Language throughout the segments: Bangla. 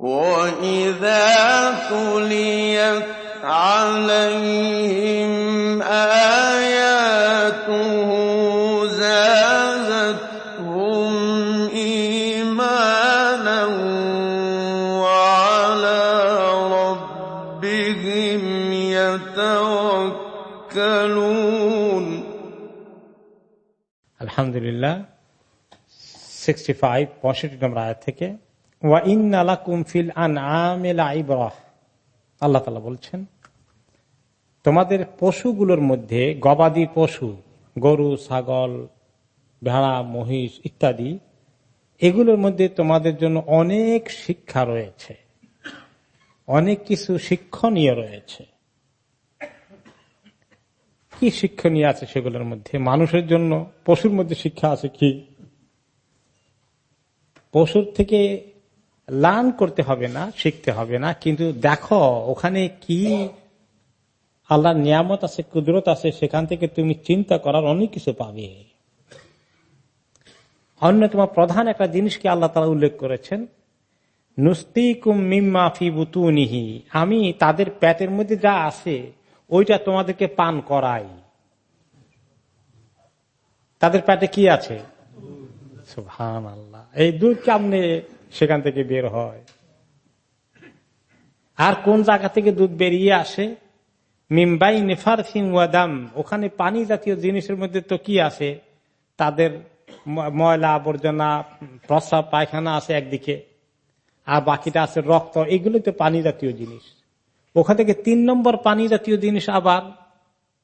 وَإِذَا تُلِيَتْ عَلَيْهِمْ آيَاتُهُ زَادَتْهُمْ إِيمَانًا وَعَلَىٰ رَبِّهِمْ يَتَوَكَّلُونَ আলহামদুলিল্লাহ সিক্সটি ফাইভ পঁয়ষট্টি নম্বর আয়াত থেকে আল্লাহ বলছেন, তোমাদের পশুগুলোর মধ্যে গবাদি পশু, গরু, ছাগল, ভেড়া, মহিষ ইত্যাদি, এগুলোর মধ্যে তোমাদের জন্য অনেক শিক্ষা রয়েছে। অনেক কিছু শিক্ষণীয় রয়েছে। কি শিক্ষণীয় আছে সেগুলোর মধ্যে? মানুষের জন্য পশুর মধ্যে শিক্ষা আছে কি? পশুর থেকে লার্ন করতে হবে না, শিখতে হবে না। কিন্তু দেখো, ওখানে কি আল্লাহর নিয়ামত আছে, কুদরত আছে, সেখান থেকে তুমি চিন্তা করার অনেক কিছু পাবে। অন্যতম প্রধান একটা জিনিসকে আল্লাহ তালা উল্লেখ করেছেন? নুস্তিকুম মিম্মা ফি বুতুনিহি। আমি তাদের প্যাটের মধ্যে যা আছে, ওইটা তোমাদেরকে পান করাই। তাদের প্যাটে কি আছে? আল্লাহ এই দুধ কেমনে সেখান থেকে বের হয়। আর কোন জায়গা থেকে দুধ বেরিয়ে আসে? মিম্বাই নেফার ওয়াদাম ওখানে পানি জাতীয় জিনিসের মধ্যে তো কি আছে? তাদের ময়লা আবর্জনা, প্রস্রাব, পায়খানা আছে একদিকে। আর বাকিটা আছে রক্ত। এগুলো তো পানি জাতীয় জিনিস। ওখান থেকে তিন নম্বর পানি জাতীয় জিনিস আবার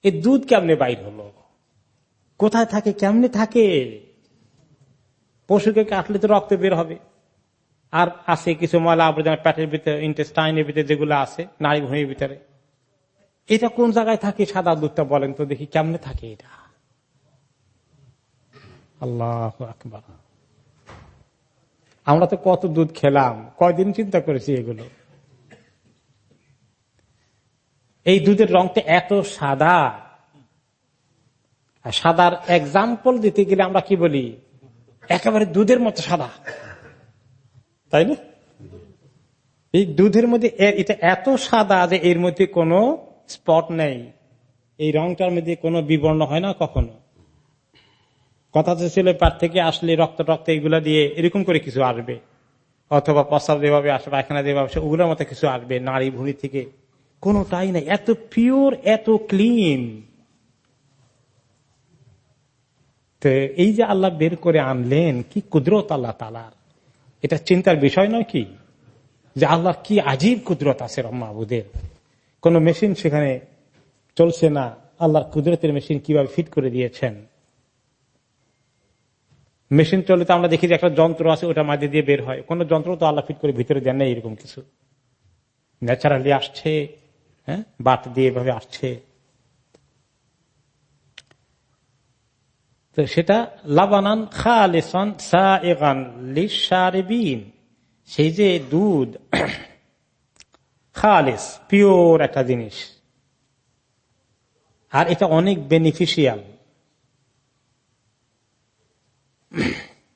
এই দুধ কেমনে বাইর হলো? কোথায় থাকে, কেমনে থাকে? পশুকে কাটলে তো রক্ত বের হবে। আর আছে কিছু ময়লা আবর্জনা প্যাটের ভিতরে ইন্টেস্টাইনের ভিতরে যেগুলো আছে, নারী ভূমির ভিতরে। এটা কোন জায়গায় থাকে সাদা দুধটা বলেন তো দেখি, কেমনে থাকে এটা? আল্লাহ আকবর। আমরা তো কত দুধ খেলাম, কয়দিন চিন্তা করেছি এগুলো? এই দুধের রংটা এত সাদা। সাদার এক্সাম্পল দিতে গেলে আমরা কি বলি? একেবারে দুধের মতো সাদা। তাই না? এই দুধের মধ্যে এটা এত সাদা যে এর মধ্যে কোনো স্পট নেই। এই রংটার মধ্যে কোনো বিবর্ণ হয় না কখনো। কথা তো ছিল পার থেকে আসলে রক্ত রক্ত এগুলা দিয়ে এরকম করে কিছু আসবে। অথবা প্রস্তাব যেভাবে আসবে, পায়খানা যেভাবে ওগুলোর মতো কিছু আসবে নারী ভুঁড়ি থেকে। কোনোটাই নাই। এত পিওর এত ক্লিন তো এই যে আল্লাহ বের করে আনলেন, কি কুদরত আল্লাহ তালার এটা চিন্তার বিষয় নয় কি? যে আল্লাহ কি আজীব কুদরত আছে রম্মাবুদের কোন মেশিন সেখানে চলছে না। আল্লাহর কুদরতের মেশিন কীভাবে ফিট করে দিয়েছেন? মেশিন চলে তো আমরা দেখি যে একটা যন্ত্র আছে, ওটা মাঝে দিয়ে বের হয়। কোন যন্ত্র তো আল্লাহ ফিট করে ভিতরে দেন না এরকম কিছু। ন্যাচারালি আসছে হ্যাঁ? বাট দিয়ে এভাবে আসছে। তো সেটা লাবানান খালেসন সারেবিন সেই যে দুধ, খালেস, পিওর একটা জিনিস। আর এটা অনেক বেনিফিশিয়াল।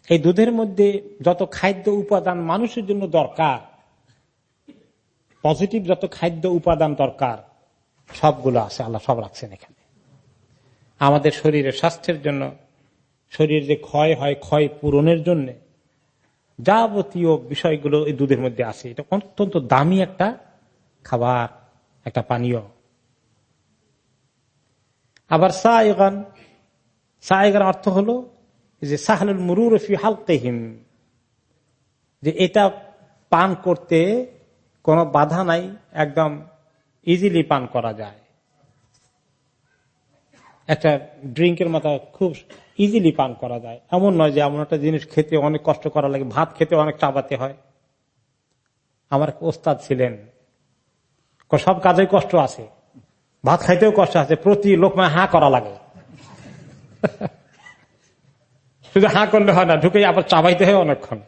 এই দুধের মধ্যে যত খাদ্য উপাদান মানুষের জন্য দরকার, পজিটিভ যত খাদ্য উপাদান দরকার, সবগুলো আছে, আল্লাহ সব রাখছেন এখানে। আমাদের শরীরের স্বাস্থ্যের জন্য শরীর যে ক্ষয় হয়, ক্ষয় পূরণের জন্য যাবতীয় বিষয়গুলো এই দুধের মধ্যে আছে। এটা অত্যন্ত দামি একটা খাবার, একটা পানীয়। আবার সাইগান সাইগান অর্থ হলো যে সাহালুল মুরুর ফি হালতেহিম যে এটা পান করতে কোনো বাধা নাই, একদম ইজিলি পান করা যায়। একটা ড্রিঙ্কের মতো খুব ইজিলি পান করা যায়। এমন নয় যে এমন একটা জিনিস খেতে অনেক কষ্ট করা লাগে, ভাত খেতে অনেক চাবাতে হয়। আমার ওস্তাদ ছিলেন। সব কাজে কষ্ট আছে। ভাত খাইতেও কষ্ট আছে, প্রতি লোকমায় হাঁ করা লাগে। শুধু হাঁ করলে হয় না ঢুকে আবার চাবাইতে হয় অনেকক্ষণ।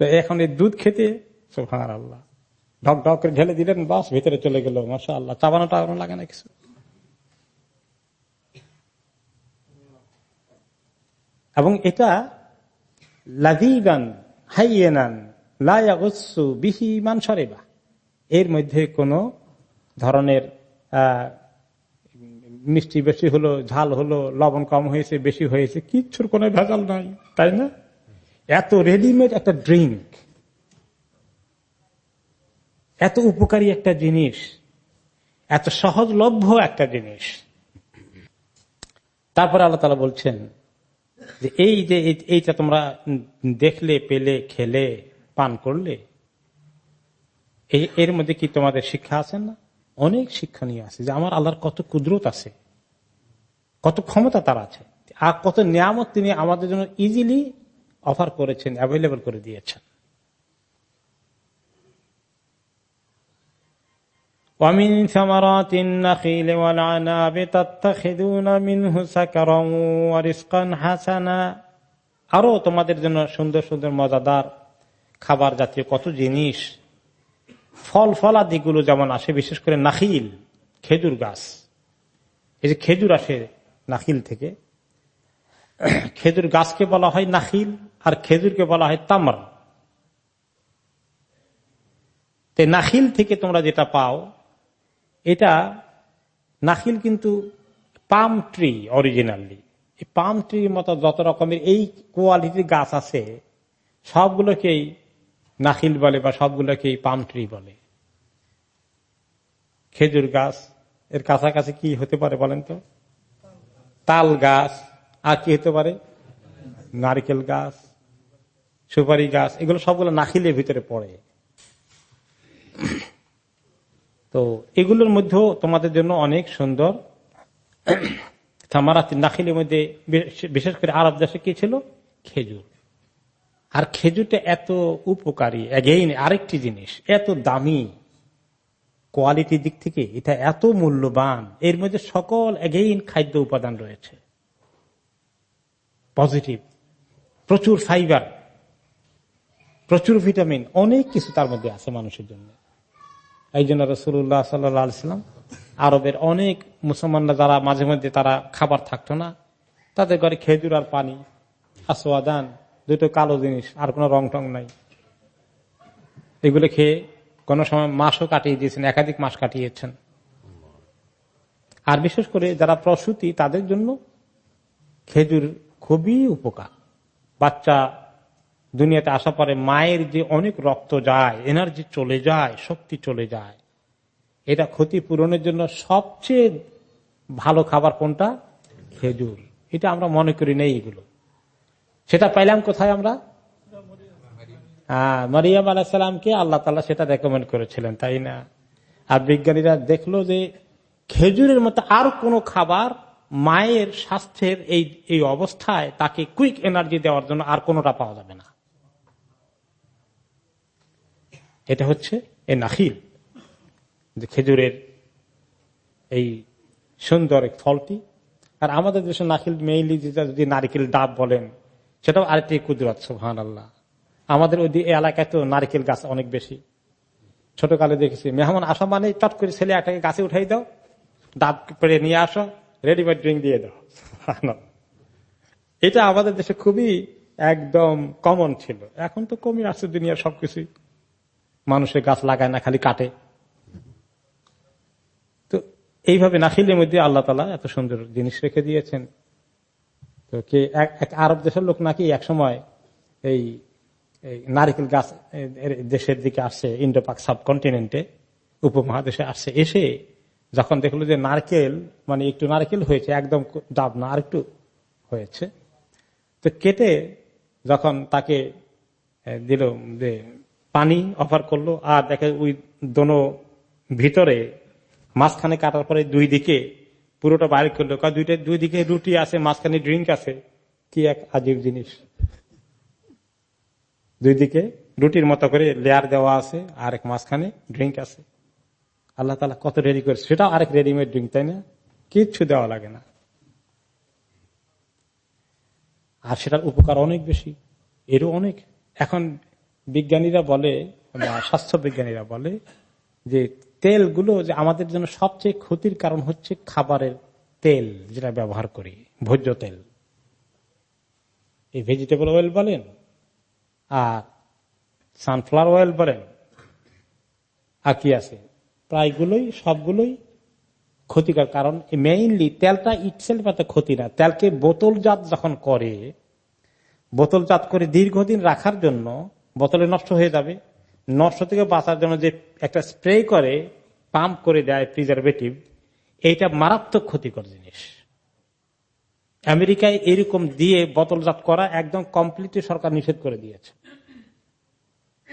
তো এখন এই দুধ খেতে সোহার আল্লাহ ঢক ঢক করে ঢেলে দিলেন, বাস ভিতরে চলে গেল মাসা আল্লাহ চাবানো টাবানো লাগে না কিছু। এবং এটা লাদিবান হাইয়েনান লায়াগসু বিহি মানসরেবা এর মধ্যে কোন ধরনের মিষ্টি বেশি হলো, ঝাল হলো, লবণ কম হয়েছে, বেশি হয়েছে, কিচ্ছুর কোনো ভেজাল নাই, তাই না? এত রেডিমেড একটা ড্রিঙ্ক এত উপকারী একটা জিনিস, এত সহজলভ্য একটা জিনিস। তারপরে আল্লাহ তালা বলছেন এই যে এইটা তোমরা দেখলে, পেলে, খেলে, পান করলে এর মধ্যে কি তোমাদের শিক্ষা আছে না? অনেক শিক্ষা নিয়ে আছে যে আমার আল্লাহর কত কুদরত আছে, কত ক্ষমতা তার আছে, আর কত নিয়ামত তিনি আমাদের জন্য ইজিলি অফার করেছেন অ্যাভেলেবল করে দিয়েছেন। ومن ثمرات النخيل والعناب تتخذون منه سكرا ورزقا حسنا আরো তোমাদের জন্য সুন্দর সুন্দর মজাদার খাবার জাতীয় কত জিনিস ফল ফলাদিগুলো যেমন আসে বিশেষ করে নাখিল খেজুর গাছ এই যে খেজুর আসে নাখিল থেকে খেজুর গাছকে বলা হয় নাখিল আর খেজুরকে বলা হয় তামর তে নাখিল থেকে তোমরা যেটা পাও এটা নাখিল কিন্তু পাম ট্রি অরিজিনালি। এই পাম ট্রির মতো যত রকমের এই কোয়ালিটির গাছ আছে, সবগুলোকেই নাখিল বলে বা সবগুলোকেই পাম ট্রি বলে। খেজুর গাছ, এর কাছাকাছি কি হতে পারে বলেন তো? তাল গাছ, আর কি হতে পারে? নারকেল গাছ, সুপারি গাছ, এগুলো সবগুলো নাখিলের ভিতরে পড়ে। তো এগুলোর মধ্যেও তোমাদের জন্য অনেক সুন্দর। থামারাতি নাখিলের মধ্যে বিশেষ- করে আরব দেশে কি ছিল? খেজুর। আর খেজুরটা এত উপকারী। এগেইন আরেকটি জিনিস, এত দামি। কোয়ালিটির দিক থেকে এটা এত মূল্যবান। এর মধ্যে সকল এগেইন খাদ্য উপাদান রয়েছে। পজিটিভ প্রচুর ফাইবার প্রচুর ভিটামিন অনেক কিছু তার মধ্যে আছে মানুষের জন্য। এই জন্য রসুল্লাহ সাল্লাম আরবের অনেক মুসলমানরা যারা মাঝে মধ্যে তারা খাবার থাকতো না, তাদের ঘরে খেজুর আর পানি আসোয়াদান দুটো কালো জিনিস আর কোনো রং টং নাই। এগুলো খেয়ে কোন সময় মাসও কাটিয়ে দিয়েছেন, একাধিক মাস কাটিয়েছেন। আর বিশেষ করে যারা প্রসূতি, তাদের জন্য খেজুর খুবই উপকার। বাচ্চা দুনিয়াতে আসা পরে মায়ের যে অনেক রক্ত যায় এনার্জি চলে যায়, শক্তি চলে যায়, এটা ক্ষতি পূরণের জন্য সবচেয়ে ভালো খাবার কোনটা? খেজুর। এটা আমরা মনে করি নেই এগুলো। সেটা পাইলাম কোথায় আমরা? হ্যাঁ মারিয়াম আলাহিসাল্লামকে আল্লাহ তালা সেটা রেকমেন্ড করেছিলেন, তাই না? আর বিজ্ঞানীরা দেখল যে খেজুরের মতো আর কোনো খাবার মায়ের স্বাস্থ্যের এই এই অবস্থায় তাকে কুইক এনার্জি দেওয়ার জন্য আর কোনোটা পাওয়া যাবে না। এটা হচ্ছে এ নাখিল। যে খেজুরের এই সুন্দর এক ফলটি। আর আমাদের দেশে নাখিল মেইলি যেটা যদি নারিকেল ডাব বলেন, সেটাও আরেকটি কুদরত সোহান আল্লাহ আমাদের ওই এলাকায় তো নারিকেল গাছ অনেক বেশি। ছোটকালে দেখেছি, মেহমান আসা মানে চট করে ছেলে একটাকে গাছে উঠাই দাও, ডাব পেড়ে নিয়ে আসো রেডিমেড ড্রিঙ্ক দিয়ে দাও এটা আমাদের দেশে খুবই একদম কমন ছিল। এখন তো কমই আসছে দুনিয়ার সবকিছুই। মানুষের গাছ লাগায় না, খালি কাটে। তো এইভাবে নাখিলের মধ্যে আল্লাহ তালা এত সুন্দর জিনিস রেখে দিয়েছেন। তো কে এক আরব দেশের লোক নাকি এক সময় এই নারিকেল গাছ দেশের দিকে আসছে ইন্ডো পাক সাবকন্টিনেন্টে, উপমহাদেশে আসছে। এসে যখন দেখল যে নারকেল মানে একটু নারকেল হয়েছে, একদম ডাব না, আর একটু হয়েছে। তো কেটে যখন তাকে দিল যে পানি অফার করল আর দেখে ওই দোনো ভিতরে মাঝখানে কাটার পরে দুই দিকে পুরোটা বাইর করল। কারণ দুইটা দুই দিকে রুটি আছে, মাঝখানে ড্রিঙ্ক আছে। কি এক আজীব জিনিস। দুই দিকে রুটির মতো করে লেয়ার দেওয়া আছে আর এক মাঝখানে ড্রিঙ্ক আছে। আল্লাহ তালা কত রেডি করেছে সেটাও আরেক রেডিমেড ড্রিঙ্ক তাই না? কিচ্ছু দেওয়া লাগে না। আর সেটার উপকার অনেক বেশি, এরও অনেক। এখন বিজ্ঞানীরা বলে, বা স্বাস্থ্য বিজ্ঞানীরা বলে, যে তেলগুলো যে আমাদের জন্য সবচেয়ে ক্ষতির কারণ হচ্ছে খাবারের তেল, যেটা ব্যবহার করি, ভোজ্য তেল। এই ভেজিটেবল অয়েল বলেন, আর সানফ্লাওয়ার অয়েল বলেন, আর কি আছে? প্রায়গুলোই, সবগুলোই ক্ষতিকর, কারণ মেইনলি তেলটা ইটসেলফ এত ক্ষতি না। তেলকে বোতলজাত যখন করে, বোতলজাত করে দীর্ঘদিন রাখার জন্য বোতলে নষ্ট হয়ে যাবে। নষ্ট থেকে বাঁচার জন্য যে একটা স্প্রে করে, পাম্প করে দেয় প্রিজারভেটিভ এইটা মারাত্মক ক্ষতিকর জিনিস। আমেরিকায় এরকম দিয়ে বোতলজাত করা একদম কমপ্লিটলি সরকার নিষেধ করে দিয়েছে।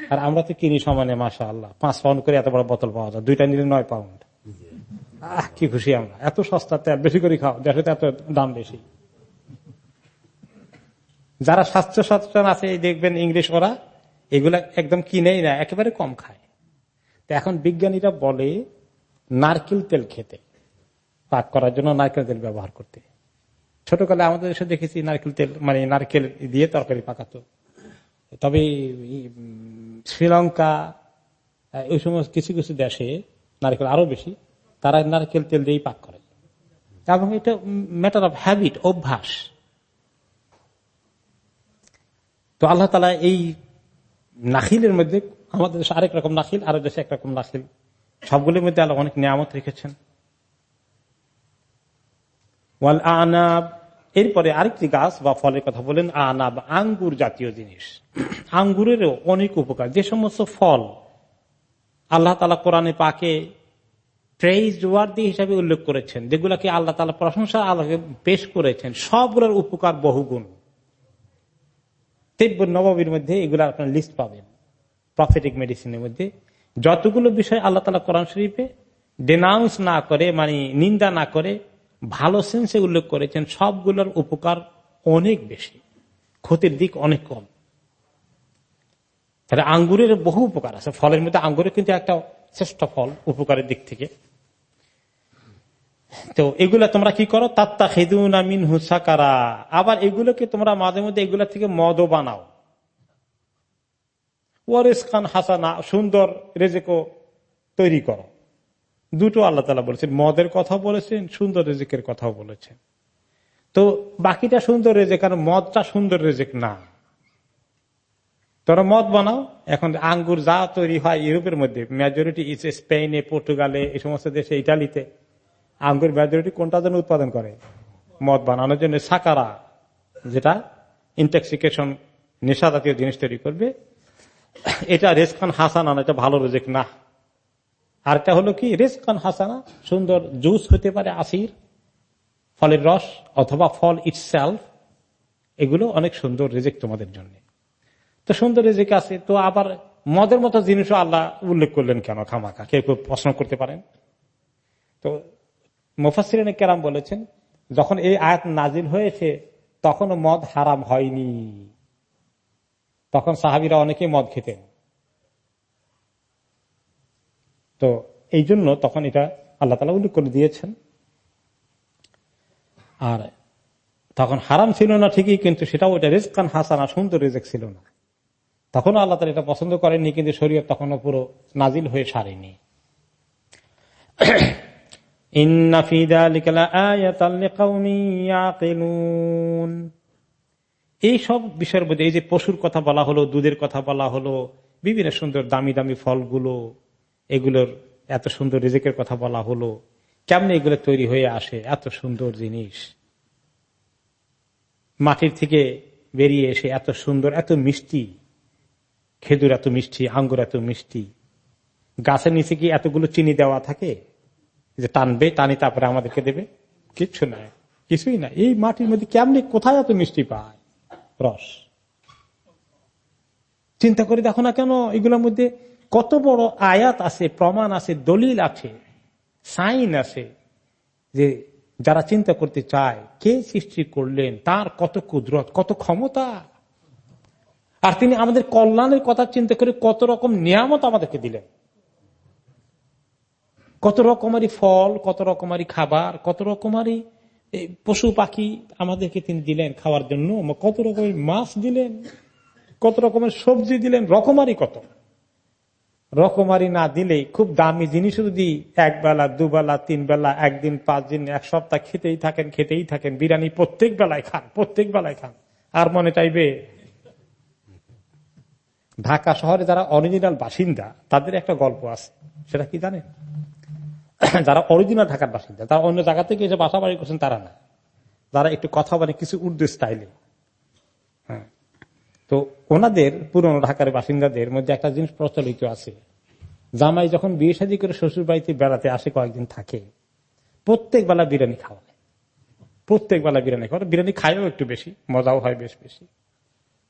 আর আমরা তো কিনি সমানে মাসা আল্লাহ পাঁচ পাউন্ড করে এত বড় বোতল পাওয়া যায়। দুইটা নিলে নয় পাউন্ড। আহ, কি খুশি আমরা। এত সস্তা তেল বেশি করে খাও, দেশে এত দাম বেশি। যারা স্বাস্থ্য সচেতন আছে দেখবেন ইংলিশ ওরা এগুলা একদম কিনেই না, একেবারে কম খায়। তো এখন বিজ্ঞানীরা বলে, নারকেল তেল খেতে, পাক করার জন্য নারকেল তেল ব্যবহার করতে। ছোটকালে আমাদের দেশে দেখেছি নারকেল তেল মানে নারকেল দিয়ে তরকারি পাকাতো। তবে শ্রীলঙ্কা ওই সমস্ত কিছু কিছু দেশে নারকেল আরও বেশি, তারা নারকেল তেল দিয়েই পাক করে। এবং এটা ম্যাটার অফ হ্যাবিট অভ্যাস। তো আল্লাহ তালা এই নাখিলের মধ্যে আমাদের দেশে আরেক রকম নাখিল, আরও দেশে একরকম নাখিল। সবগুলির মধ্যে আল্লাহ অনেক নিয়ামত রেখেছেন। ওয়াল আনাব, এরপরে আরেকটি গাছ বা ফলের কথা বলেন, আনাব, আঙ্গুর জাতীয় জিনিস। আঙ্গুরেরও অনেক উপকার। যে সমস্ত ফল আল্লাহ তালা কোরআনে পাকে প্রেইজ হিসাবে উল্লেখ করেছেন, যেগুলাকে আল্লাহ তালা প্রশংসা আল্লাহকে পেশ করেছেন, সবগুলোর উপকার বহুগুণ। তিব্বর নবমীর মধ্যে এগুলো আপনার লিস্ট পাবেন। প্রফেটিক মেডিসিনের মধ্যে। যতগুলো বিষয় আল্লাহ তালা কোরআন শরীফে ডেনাউন্স না করে মানে নিন্দা না করে, ভালো সেন্সে উল্লেখ করেছেন, সবগুলোর উপকার অনেক বেশি। ক্ষতির দিক অনেক কম। তাহলে আঙ্গুরের বহু উপকার আছে। ফলের মধ্যে আঙ্গুরের কিন্তু একটা শ্রেষ্ঠ ফল উপকারের দিক থেকে। তো এগুলা তোমরা কি করো? তাত্তা খেদুন আমিন হুসাকারা আবার এগুলোকে তোমরা মাঝে মধ্যে এগুলা থেকে মদও বানাও। ওয়ারেস খান হাসানা, সুন্দর রেজেকো তৈরি করো। দুটো আল্লাহ তালা বলেছেন, মদের কথা বলেছেন, সুন্দর রেজেকের কথাও বলেছেন। তো বাকিটা সুন্দর রেজেক কারণ মদটা সুন্দর রেজেক না। তোরা মদ বানাও, এখন আঙ্গুর যা তৈরি হয়, ইউরোপের মধ্যে মেজরিটি স্পেনে পর্তুগালে এই সমস্ত দেশে ইটালিতে আঙ্গুর মেজরিটি কোনটা জন্য উৎপাদন করে? মদ বানানোর জন্য সাকারা, যেটা ইন্টক্সিকেশন নেশা জাতীয় জিনিস তৈরি করবে। এটা রেসখান হাসানা এটা ভালো রেজেক না। আরটা হলো কি? রেসখান হাসানা, সুন্দর জুস হতে পারে আসির, ফলের রস, অথবা ফল ইটসেলফ এগুলো অনেক সুন্দর রেজেক তোমাদের জন্য। তো সুন্দর রেজেক আছে, তো আবার মদের মতো জিনিসও আল্লাহ উল্লেখ করলেন কেন? খামাখা, কেউ কেউ প্রশ্ন করতে পারেন। তো মুফাসির কেরাম বলেছেন, যখন এই আয়াত নাজিল হয়েছে, তখনও মদ হারাম হয়নি। তখন সাহাবিরা অনেকে মদ খেতেন। তো এই জন্য তখন এটা আল্লাহ তালা উল্লেখ করে দিয়েছেন। আর তখন হারাম ছিল না ঠিকই, কিন্তু সেটাও ওটা রেজকান হাসানা, সুন্দর রেজেক ছিল না। তখন আল্লাহ তালা এটা পছন্দ করেননি, কিন্তু শরীয়ত তখনও পুরো নাজিল হয়ে সারেনি। এই সব বিষয়ের মধ্যে এই যে পশুর কথা বলা হলো, দুধের কথা বলা হলো, বিভিন্ন সুন্দর দামি দামি ফলগুলো, এগুলোর এত সুন্দর রিজেকের কথা বলা হলো, কেমনে এগুলো তৈরি হয়ে আসে, এত সুন্দর জিনিস। মাটির থেকে বেরিয়ে এসে এত সুন্দর, এত মিষ্টি, খেজুর এত মিষ্টি, আঙ্গুর এত মিষ্টি। গাছের নিচে কি এতগুলো চিনি দেওয়া থাকে? যে টানবে, টানি তারপরে আমাদেরকে দেবে। কিচ্ছু নাই। কিছুই না এই মাটির মধ্যে কেমনি, কোথায় এত মিষ্টি পায়? রস। চিন্তা করে দেখো না কেন, এগুলোর মধ্যে কত বড় আয়াত আছে, প্রমাণ আছে, দলিল আছে, সাইন আছে, যে যারা চিন্তা করতে চায়, কে সৃষ্টি করলেন, তার কত কুদরত, কত ক্ষমতা। আর তিনি আমাদের কল্যাণের কথা চিন্তা করে কত রকম নিয়ামত আমাদেরকে দিলেন। কত রকমারি ফল, কত রকমারি খাবার, কত রকমারি পশু পাখি আমাদেরকে তিনি দিলেন খাওয়ার জন্য। কত রকমের মাছ দিলেন, কত রকমের সবজি দিলেন, রকমারি কত। রকমারি না দিলে খুব দামি জিনিস যদি এক বেলা দুবেলা তিন বেলা একদিন পাঁচ দিন এক সপ্তাহ খেতেই থাকেন খেতেই থাকেন, বিরিয়ানি প্রত্যেক বেলায় খান, প্রত্যেক বেলায় খান। আর মনে চাইবে, ঢাকা শহরে যারা অরিজিনাল বাসিন্দা, তাদের একটা গল্প আছে, সেটা কি জানেন? যারা অরিজিনাল ঢাকার বাসিন্দা, তারা অন্য জায়গা থেকে এসে বাসা বাড়ি করছেন, তারা না। যারা একটু কথা বলে কিছু উর্দু স্টাইলে হ্যাঁ। তো ওনাদের, পুরনো ঢাকার বাসিন্দাদের মধ্যে একটা জিনিস প্রচলিত আছে। জামাই যখন বিয়ে শাদী করে শ্বশুর বাড়িতে বেড়াতে আসে, কয়েকদিন থাকে। প্রত্যেক বেলা বিরিয়ানি খাওয়ায় প্রত্যেক বেলা বিরিয়ানি খাওয়া বিরিয়ানি খায়ও একটু বেশি, মজাও হয় বেশ বেশি।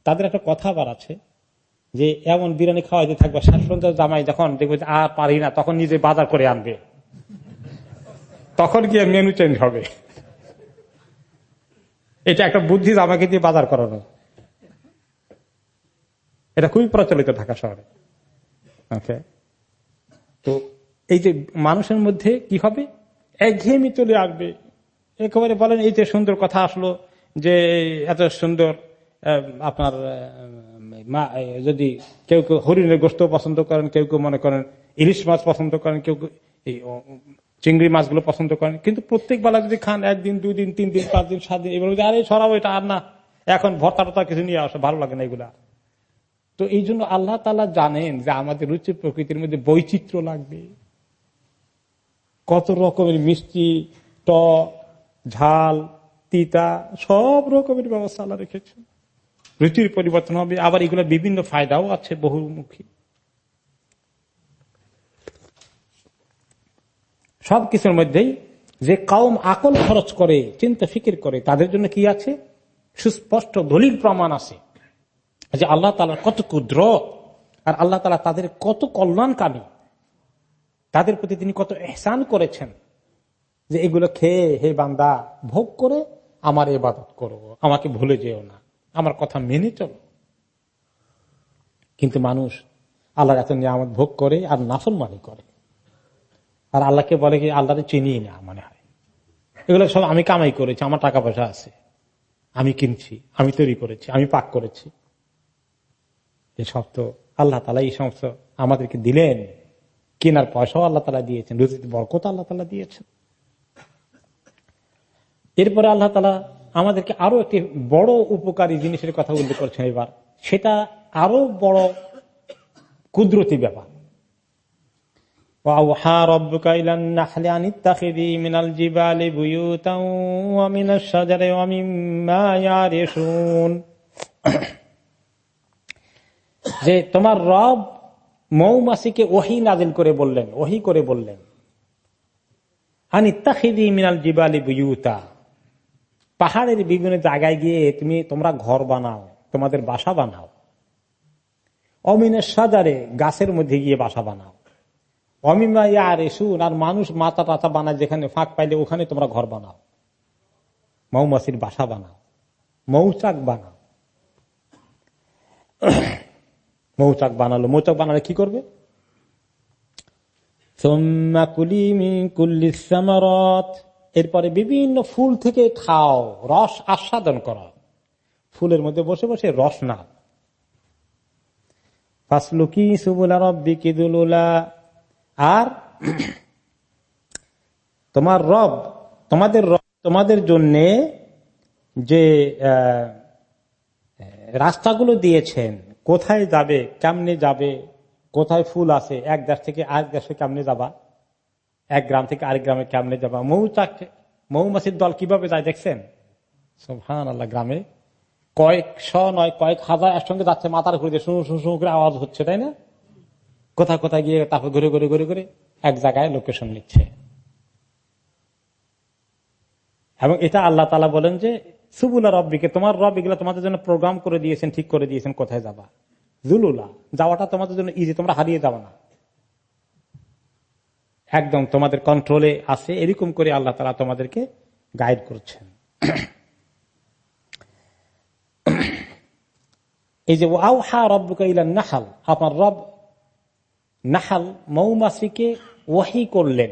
তাদের একটা কথা আবার আছে যে, এমন বিরিয়ানি খাওয়াইতে থাকবে পর্যন্ত জামাই যখন দেখবে আর পারি না, তখন নিজে বাজার করে আনবে। তখন গিয়ে মেনু চেঞ্জ হবে? এটা একটা বুদ্ধি আমাকে দিয়ে বাজার করানো। এটা খুবই প্রচলিত ঢাকা শহরে। ওকে তো এই যে মানুষের মধ্যে কি হবে? একঘেয়েমি চলে আসবে। একেবারে বলেন, এই যে সুন্দর কথা আসলো যে এত সুন্দর আপনার যদি কেউ কেউ হরিণের গোস্ত পছন্দ করেন, কেউ কেউ মনে করেন ইলিশ মাছ পছন্দ করেন, কেউ কেউ চিংড়ি মাছগুলো পছন্দ করেন। কিন্তু প্রত্যেক বেলা যদি খান, একদিন দুই দিন তিন দিন পাঁচ দিন সাত দিন এবার আরে সরাবো, এটা আর না। এখন ভর্তা টর্তা কিছু নিয়ে আসো, ভালো লাগে না এগুলা। তো এই জন্য আল্লাহ তালা জানেন যে আমাদের রুচি প্রকৃতির মধ্যে বৈচিত্র্য লাগবে। কত রকমের মিষ্টি ট ঝাল, তিতা, সব রকমের ব্যবস্থা আল্লাহ রেখেছেন। রুচির পরিবর্তন হবে। আবার এগুলো বিভিন্ন ফায়দাও আছে বহুমুখী। সব কিছুর মধ্যেই যে কাউম আকল খরচ করে, চিন্তা ফিকির করে, তাদের জন্য কি আছে? সুস্পষ্ট দলিল প্রমাণ আছে যে আল্লাহ তালার কত ক্ষুদ্র আর আল্লাহ তালা তাদের কত কল্যাণকামী। তাদের প্রতি তিনি কত এহসান করেছেন যে এগুলো খেয়ে হে বান্দা ভোগ করে আমার এবাদত করো, আমাকে ভুলে যেও না, আমার কথা মেনে চলো। কিন্তু মানুষ আল্লাহর এত নিয়ামত ভোগ করে আর নাফল মানি করে। আর আল্লাহকে বলে কি আল্লাহরে চিনি না মনে হয়। এগুলো সব আমি কামাই করেছি, আমার টাকা পয়সা আছে। আমি কিনছি, আমি তৈরি করেছি, আমি পাক করেছি। এসব তো আল্লাহ তালা এই সমস্ত আমাদেরকে দিলেন। কেনার পয়সাও আল্লাহ তালা দিয়েছেন, রুজিতে বরকত আল্লাহ তালা দিয়েছেন। এরপরে আল্লাহ তালা আমাদেরকে আরও একটি বড় উপকারী জিনিসের কথা উল্লেখ করছেন এবার। সেটা আরও বড় কুদরতি ব্যাপার। যে তোমার রব মৌমাসিকে ওহি নাজিল করে বললেন, ওহি করে বললেন আনিত্তাখিদি মিনাল জিবালি বুয়ুতা। পাহাড়ের বিভিন্ন জায়গায় গিয়ে তুমি, তোমরা ঘর বানাও, তোমাদের বাসা বানাও। অমিনের সাজারে গাছের মধ্যে গিয়ে বাসা বানাও। অমিমা আর এসুন আর মানুষ মাথা টাতা বানায় যেখানে ফাঁক পাইলে ওখানে তোমরা ঘর বানাও। মৌমাছির বাসা বানাও, মৌচাক বানাও। মৌচাক বানালো, মৌচাক বানালে কি করবে? এরপরে বিভিন্ন ফুল থেকে খাও, রস আস্বাদন করো। ফুলের মধ্যে বসে বসে রস না আর তোমার রব, তোমাদের রব, তোমাদের জন্য যে রাস্তাগুলো দিয়েছেন, কোথায় যাবে, কেমনে যাবে, কোথায় ফুল আছে, এক দেশ থেকে আরেক দেশে কেমনে যাবা, এক গ্রাম থেকে আরেক গ্রামে কেমনে যাবা, মৌচাক, মৌমাছির দল কীভাবে যায় দেখছেন? হান আল্লাহ গ্রামে কয়েকশ নয়, কয়েক হাজার একসঙ্গে যাচ্ছে, মাথার ঘুরে শুরু শুরু করে আওয়াজ হচ্ছে, তাই না? কোথায় কোথায় গিয়ে তারপর ঘুরে ঘুরে ঘুরে ঘুরে এক জায়গায় লোকেশন নিচ্ছে। এবং এটা আল্লাহ তালা বলেন যে সুবুলা রব্বিকে, তোমার রব এগুলো তোমাদের জন্য প্রোগ্রাম করে দিয়েছেন, ঠিক করে দিয়েছেন, কোথায় যাবা? জুলুলা, যাওয়াটা তোমাদের জন্য ইজি তোমরা হারিয়ে যাবা না। একদম তোমাদের কন্ট্রোলে আছে, এরকম করে আল্লাহ তালা তোমাদেরকে গাইড করছেন। এই যে আউ হা রব নাহাল, আপনার রব নাহাল মৌমাসিকে ওয়াহি করলেন।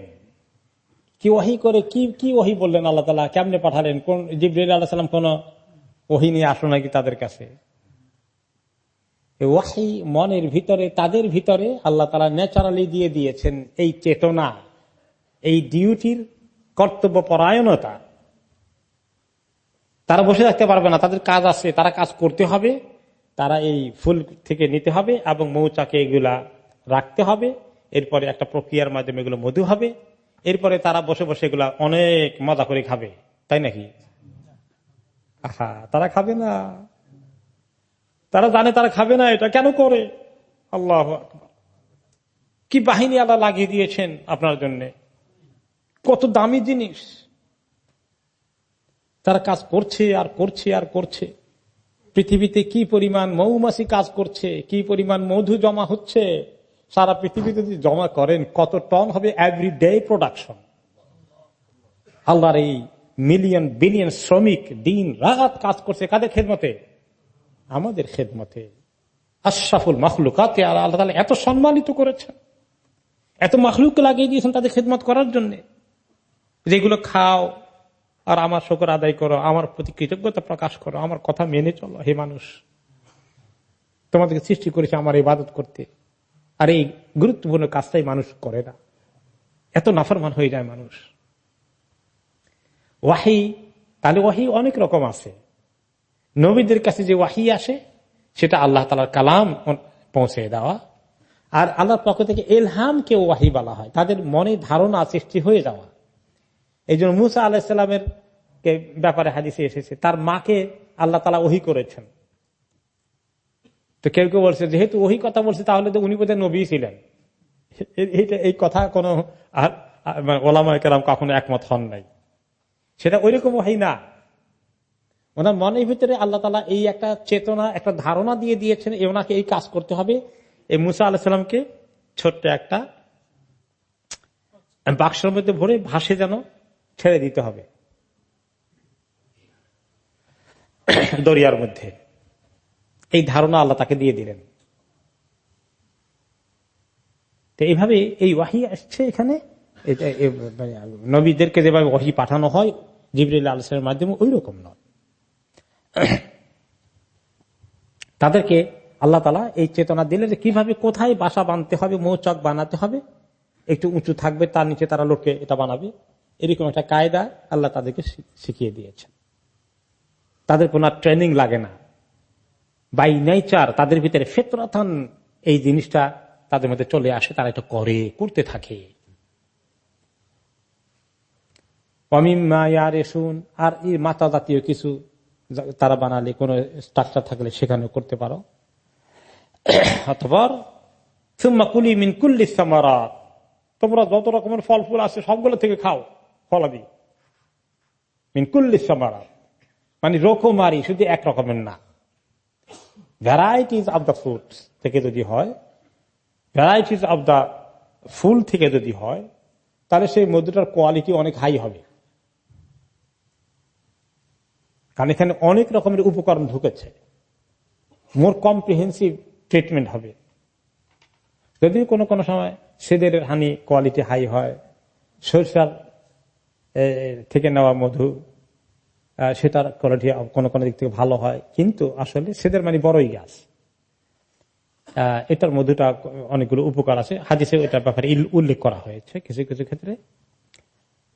কি ওয়াহি করে? কি কি ওহি বললেন আল্লাহ তালা কেমনে পাঠালেন? কোন জিব্রাইল আল্লাহ সাল্লাম কোন ওহি নিয়ে আসলো নাকি তাদের কাছে? ওয়াহি মনের ভিতরে, তাদের ভিতরে আল্লাহ তালা ন্যাচারালি দিয়ে দিয়েছেন এই চেতনা, এই ডিউটির কর্তব্য পরায়ণতা তারা বসে থাকতে পারবে না, তাদের কাজ আছে, তারা কাজ করতে হবে, তারা এই ফুল থেকে নিতে হবে এবং মৌচাকে এগুলা রাখতে হবে। এরপরে একটা প্রক্রিয়ার মাধ্যমে এগুলো মধু হবে। এরপরে তারা বসে বসে এগুলা অনেক মজা করে খাবে। তাই নাকি? আহা, তারা খাবে না। তারা জানে তারা খাবে না, এটা কেন করে? আল্লাহ কি বাহিনী আল্লাহ লাগিয়ে দিয়েছেন আপনার জন্য? কত দামি জিনিস। তারা কাজ করছে আর করছে আর করছে। পৃথিবীতে কি পরিমাণ মৌমাছি কাজ করছে, কি পরিমাণ মধু জমা হচ্ছে সারা পৃথিবীতে যদি জমা করেন, কত টন হবে এভরি ডে প্রোডাকশন আল্লাহর এই মিলিয়ন বিলিয়ন শ্রমিক দিন রাত কাজ করছে কাদের খেদমতে? আমাদের খেদমতে। আশরাফুল মখলুকাতে আর আল্লাহ তাআলা এত সম্মানিত করেছেন। এত মখলুক লাগিয়ে দিয়েছেন তাদের খেদমত করার জন্য। যেগুলো খাও আর আমার শকর আদায় করো, আমার প্রতি কৃতজ্ঞতা প্রকাশ করো, আমার কথা মেনে চলো, হে মানুষ। তোমাদেরকে সৃষ্টি করেছে আমার ইবাদত করতে। আর এই গুরুত্বপূর্ণ কাজটাই মানুষ করে না। এত নাফরমান হয়ে যায় মানুষ। ওয়াহি, তাহলে ওয়াহি অনেক রকম আছে। নবীদের কাছে যে ওয়াহি আসে, সেটা আল্লাহ তালার কালাম পৌঁছে দেওয়া। আর আল্লাহর পক্ষ থেকে এলহামকে ওয়াহি বলা হয়। তাদের মনে ধারণা সৃষ্টি হয়ে যাওয়া। এই জন্য মুসা আলাহিসাল্লামের ব্যাপারে হাদিসে এসেছে, তার মাকে আল্লাহ তালা ওহি করেছেন। তো কেউ কেউ বলছে, যেহেতু ওই কথা বলছে, তাহলে তো উনি বোধহয় নবী ছিলেন। এইটা, এই কথা কোন ওলামা কেরাম কখনো একমত হন নাই। সেটা ওই রকম ওহি না। ওনার মনের ভিতরে আল্লাহ তালা এই একটা চেতনা, একটা ধারণা দিয়ে দিয়েছেন ওনাকে এই কাজ করতে হবে। এই মুসা আলাহিসাল্লামকে ছোট্ট একটা বাক্সের মধ্যে ভরে ভাসে যেন ছেড়ে দিতে হবে। দরিয়ার মধ্যে। এই ধারণা আল্লাহ তাকে দিয়ে দিলেন। তো এইভাবে এই ওয়াহি আসছে এখানে। নবীদেরকে যেভাবে ওয়াহি পাঠানো হয়, জিবরিল আলসের মাধ্যমে ওই রকম নয়। তাদেরকে আল্লাহ তালা এই চেতনা দিলে যে কীভাবে কোথায় বাসা বানতে হবে, মৌচক বানাতে হবে। একটু উঁচু থাকবে, তার নিচে তারা লোককে এটা বানাবে। এরকম একটা কায়দা আল্লাহ তাদেরকে শিখিয়ে দিয়েছেন। তাদের কোন ট্রেনিং লাগে না। বাই নেচার তাদের ভিতরে ফেতরাথন এই জিনিসটা তাদের মধ্যে চলে আসে, তারা এটা করে, করতে থাকে। আর এই মাতা জাতীয় কিছু তারা বানালে, কোন স্ট্রাকচার থাকলে সেখানেও করতে পারো। অথবা, সুম্মা কুলি মিন কুল্লি সামারাত, তোমরা যত রকমের ফল ফুল আছে, সবগুলো থেকে খাও, ফলাদি। মিন কুল্লি সামারাত। মানে রকমারি শুধু এক রকমের না। ভ্যারাইটিস অব দ্য ফ্রুটস থেকে যদি হয় ভ্যারাইটিস অব দ্য ফুল থেকে যদি হয়, তাহলে সেই মধুটার কোয়ালিটি অনেক হাই হবে। কারণ এখানে অনেক রকমের উপকরণ ঢুকেছে। মোর কম্প্রিহেন্সিভ ট্রিটমেন্ট হবে। যদি কোনো কোনো সময় সেদের হানি কোয়ালিটি হাই হয়, সরষার থেকে নেওয়া মধু সেটার কোয়ালিটি কোনো কোনো দিক থেকে ভালো হয়। কিন্তু আসলে সেদের মানে বড়ই গাছ। এটার মধুটা অনেকগুলো উপকার আছে। হাদিসে এটার ব্যাপারে উল্লেখ করা হয়েছে কিছু কিছু ক্ষেত্রে।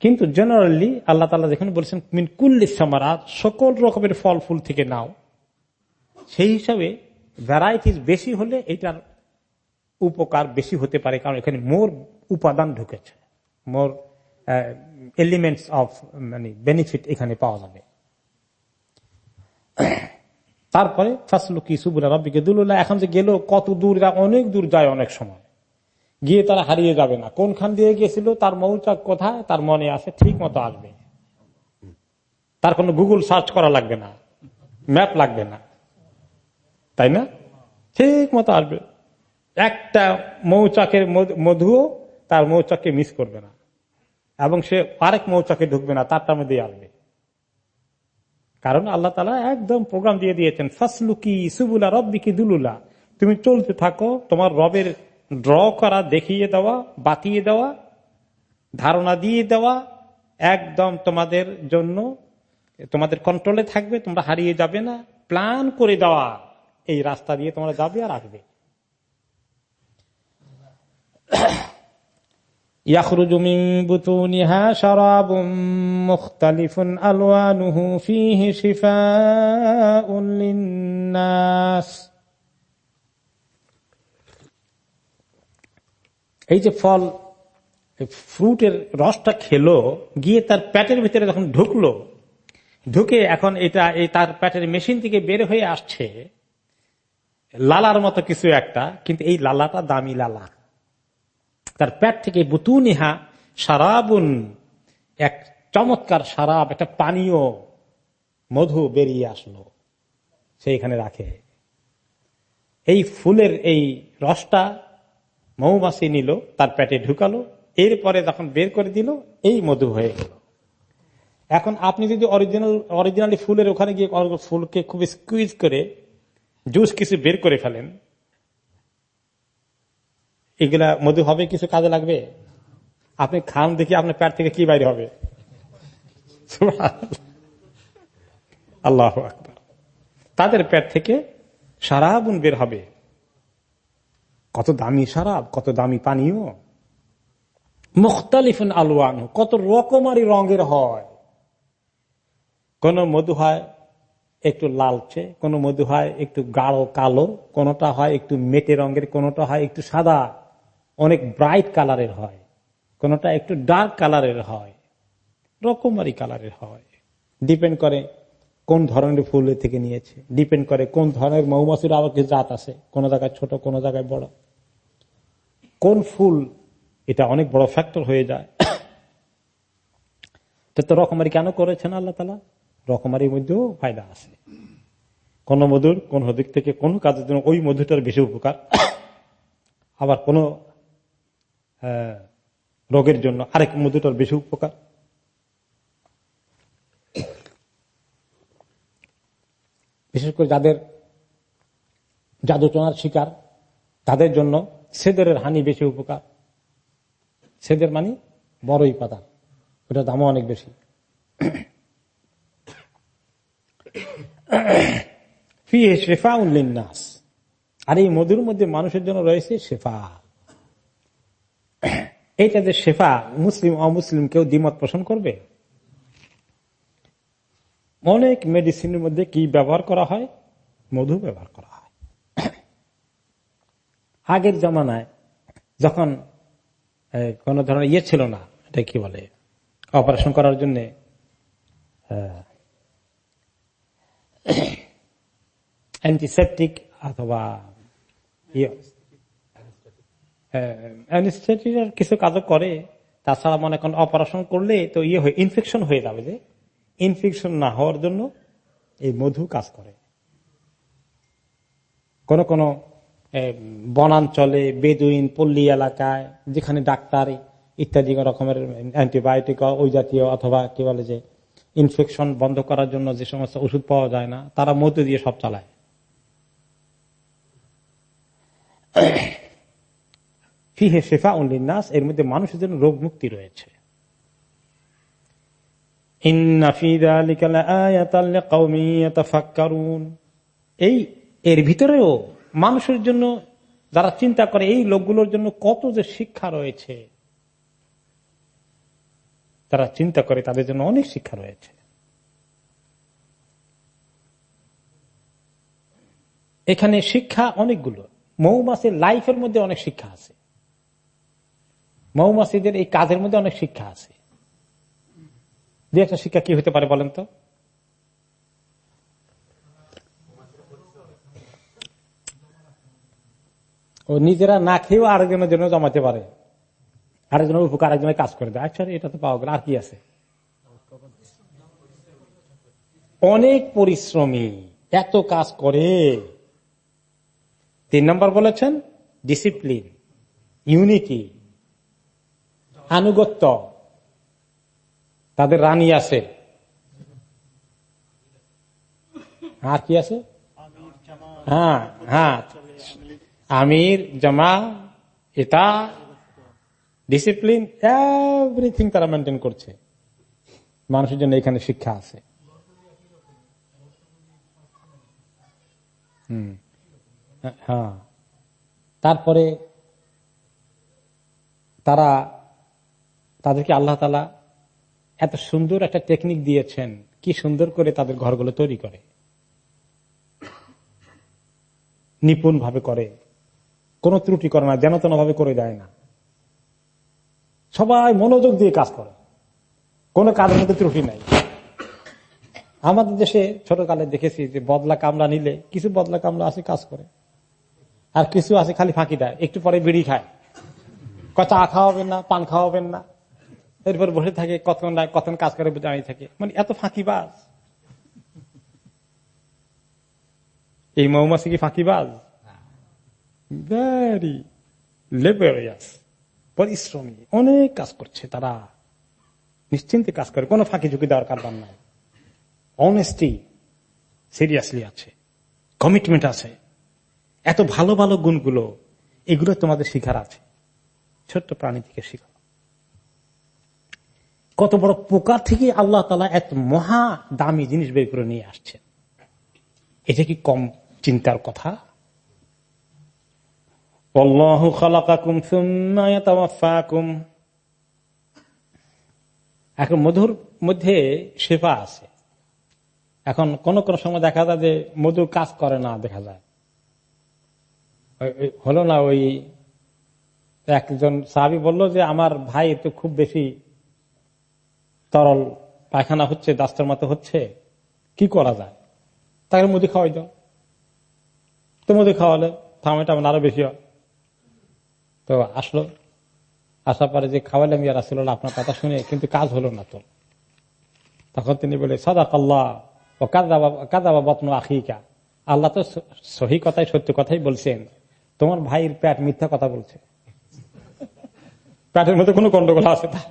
কিন্তু জেনারেলি আল্লাহ তালা যেখানে বলছেন, মিন কুল্লি সামারা সকল রকমের ফল, ফুল থেকে নাও। সেই হিসাবে ভ্যারাইটিস বেশি হলে এটার উপকার বেশি হতে পারে, কারণ এখানে মোর উপাদান ঢুকেছে। মোর এলিমেন্টস অফ মানে বেনিফিট এখানে পাওয়া যাবে। তারপরে, ফাসলুকি সুবুলা রব্বিকে দুলুল্লাহ এখন যে গেল, কত দূর অনেক দূর যায় অনেক সময়। গিয়ে তারা হারিয়ে যাবে না। কোনখান দিয়ে গেছিল তার মৌচাক কোথায় তার মনে আছে, ঠিক মতো আসবে। তার কোনো গুগল সার্চ করা লাগবে না। ম্যাপ লাগবে না। তাই না? ঠিক মতো আসবে। একটা মৌচাকের মধুও তার মৌচাককে মিস করবে না। এবং সে আরেক মৌচাকে ঢুকবে না তারটার মধ্যেই আসবে। কারণ আল্লাহ তালা একদম প্রোগ্রাম দিয়ে দিয়েছেন, ফাসলুকি সুবুলা রব্বিকি দুলুলা। তুমি চলতে থাকো, তোমার রবের ড্র করা, দেখিয়ে দেওয়া, বাতিয়ে দেওয়া, ধারণা দিয়ে দেওয়া, একদম তোমাদের জন্য, তোমাদের কন্ট্রোলে থাকবে, তোমরা হারিয়ে যাবে না। প্ল্যান করে দেওয়া, এই রাস্তা দিয়ে তোমরা যাবে আর আসবে। এই যে ফল ফ্রুটের রসটা খেলো, গিয়ে তার প্যাটের ভিতরে যখন ঢুকলো, ঢুকে এখন এটা, এই তার প্যাটের মেশিন থেকে বের হয়ে আসছে। লালার মতো কিছু একটা, কিন্তু এই লালাটা দামি লালা। তার প্যাট থেকে বুতুনিহা সারাবুন এক চমৎকার সারাব একটা পানীয় মধু বেরিয়ে আসলো, সেইখানে রাখে। এই ফুলের এই রসটা মৌমাছি নিল, তার পেটে ঢুকালো, এরপরে যখন বের করে দিল, এই মধু হয়ে গেল। এখন আপনি যদি অরিজিনাল, অরিজিনালি ফুলের ওখানে গিয়ে ফুলকে খুব স্কুইজ করে, জুস কিছু বের করে ফেলেন এগুলা মধু হবে, কিছু কাজে লাগবে? আপনি খান, দেখি আপনার পেট থেকে কি বাইরে হবে। আল্লাহ আকবর। তাদের পেট থেকে সারাবুন বের হবে। কত দামি সারাব, কত দামি পানীয়। মুখতালিফুন আলওয়ান, কত রকমারি রঙের হয়। কোন মধু হয় একটু লালচে, কোন মধু হয় একটু গাঢ় কালো, কোনটা হয় একটু মেটে রঙের, কোনটা হয় একটু সাদা। অনেক ব্রাইট কালারের হয়, কোনটা একটু ডার্ক কালারের হয়, রকমারি কালারের হয়। ডিপেন্ড করে কোন ধরনের ফুল থেকে নিয়েছে ডিপেন্ড করে কোন ধরনের মৌমাছির আবার কিছু জাত আছে, কোন জায়গায় ছোট, কোন জায়গায় বড়। কোন ফুল, এটা অনেক বড় ফ্যাক্টর হয়ে যায়। তো রকমারি কেন করেছেন আল্লাহ তালা রকমারির মধ্যেও ফায়দা আছে। কোন মধুর, কোন দিক থেকে কোন কাজের জন্য ওই মধুটার বেশি উপকার। আবার কোন রোগের জন্য আরেক মধুটার বেশি উপকার। বিশেষ করে যাদের জাদুচনার শিকার, তাদের জন্য সেদের হানি বেশি উপকার। সেদের মানে বড়ই পাতা ওটা দামও অনেক বেশি। ফি শেফা উল্লিনাস আর এই মধুর মধ্যে মানুষের জন্য রয়েছে শেফা। এইটা যে শেফা, মুসলিম, অমুসলিম কেউ দ্বিমত পোষণ করবে? অনেক মেডিসিনের মধ্যে কি ব্যবহার করা হয়? মধু ব্যবহার করা হয়। আগের জমানায় যখন কোন ধরনের ইয়ে ছিল না, এটা কি বলে অপারেশন করার জন্য অ্যান্টিসেপটিক অথবা ইয়ে, কিছু কাজও করে তাছাড়া মনে করেন অপারেশন করলে তো ইয়ে হয়ে ইনফেকশন হয়ে যাবে যে। ইনফেকশন না হওয়ার জন্য এই মধু কাজ করে। কোন কোন বনাঞ্চলে বেদুইন পল্লী এলাকায় যেখানে ডাক্তার ইত্যাদি রকমের অ্যান্টিবায়োটিক ওই জাতীয় অথবা কি বলে যে ইনফেকশন বন্ধ করার জন্য যে সমস্ত ওষুধ পাওয়া যায় না তারা মধু দিয়ে সব চালায়। ফিহে শেফা উল্লিনাস এর মধ্যে মানুষের জন্য রোগ মুক্তি রয়েছে। এই, এর ভিতরেও মানুষের জন্য, যারা চিন্তা করে এই লোকগুলোর জন্য কত যে শিক্ষা রয়েছে, তারা চিন্তা করে তাদের জন্য অনেক শিক্ষা রয়েছে। এখানে শিক্ষা অনেকগুলো। মৌমাছির লাইফের মধ্যে অনেক শিক্ষা আছে। মৌমাছিদের এই কাজের মধ্যে অনেক শিক্ষা আছে। দু একটা শিক্ষা কি হতে পারে বলেন তো? ও নিজেরা না খেয়েও আরেকজনের জন্য জমাতে পারে। আরেকজনের উপকার আরেকজনের কাজ করে দেয়। আচ্ছা এটা তো পাওয়া গেল। আর কি আছে? অনেক পরিশ্রমী এত কাজ করে। তিন নম্বর বলেছেন ডিসিপ্লিন ইউনিটি আনুগত্য। তাদের রানী আছে। আর কি আছে? হ্যাঁ হ্যাঁ। আমির জামা এটা ডিসিপ্লিন এভরিথিং তারা মেনটেন করছে। মানুষের জন্য এখানে শিক্ষা আছে। হ্যাঁ। তারপরে তারা তাদেরকে আল্লাহ তালা এত সুন্দর একটা টেকনিক দিয়েছেন। কি সুন্দর করে তাদের ঘরগুলো তৈরি করে। নিপুণ ভাবে করে। কোনো ত্রুটি করে না যেন তেন ভাবে করে দেয় না। সবাই মনোযোগ দিয়ে কাজ করে। কোনো কাজের মধ্যে ত্রুটি নাই। আমাদের দেশে ছোটকালে দেখেছি যে বদলা কামলা নিলে কিছু বদলা কামলা আছে কাজ করে। আর কিছু আছে খালি ফাঁকি দেয়। একটু পরে বিড়ি খায়। চা খাওয়াবেন না, পান খাওয়াবেন না। এরপর বসে থাকে, কতক্ষণ কতক্ষণ কাজ করে দাঁড়িয়ে থাকে। মানে এত ফাঁকিবাজ এই মৌমাছি কি ফাঁকিবাজ ভেরি লেবারিয়াস পরিশ্রমী। অনেক কাজ করছে তারা। নিশ্চিন্তে কাজ করে। কোনো ফাঁকি ঝুঁকি দেওয়ার কারবার নাই। অনেস্টি সিরিয়াসলি আছে। কমিটমেন্ট আছে। এত ভালো ভালো গুণগুলো, এগুলো তোমাদের শিখার আছে। ছোট্ট প্রাণী থেকে শিখো কত বড় পোকা থেকে আল্লাহ তালা এত মহা দামি জিনিস বের করে নিয়ে আসছেন এটা কি কম চিন্তার কথা? এখন মধুর মধ্যে শেফা আছে। এখন কোন কোন সময় দেখা যায় যে মধু কাজ করে না দেখা যায়। হলো না ওই একজন সাহাবি বলল যে আমার ভাই তো খুব বেশি তরল পায়খানা হচ্ছে, দাস্তর মতো হচ্ছে, কি করা যায়? তাকে মুদি খাওয়াই দাও। তো মুদি খাওয়ালে থামাটা আরও বেশি হয়। তো আসলো, আসার পরে যে খাওয়ালাম ইয়ার আসল আপনার কথা শুনে কিন্তু কাজ হলো না তো। তখন তিনি বলে সদা কাল্লা ও কাদাবা বত্ন আখিকা। আল্লাহ তো সহি কথাই, সত্য কথাই বলছেন। তোমার ভাইয়ের প্যাট মিথ্যা কথা বলছে। প্যাটের মধ্যে কোনো গন্ডগোল আছে তার।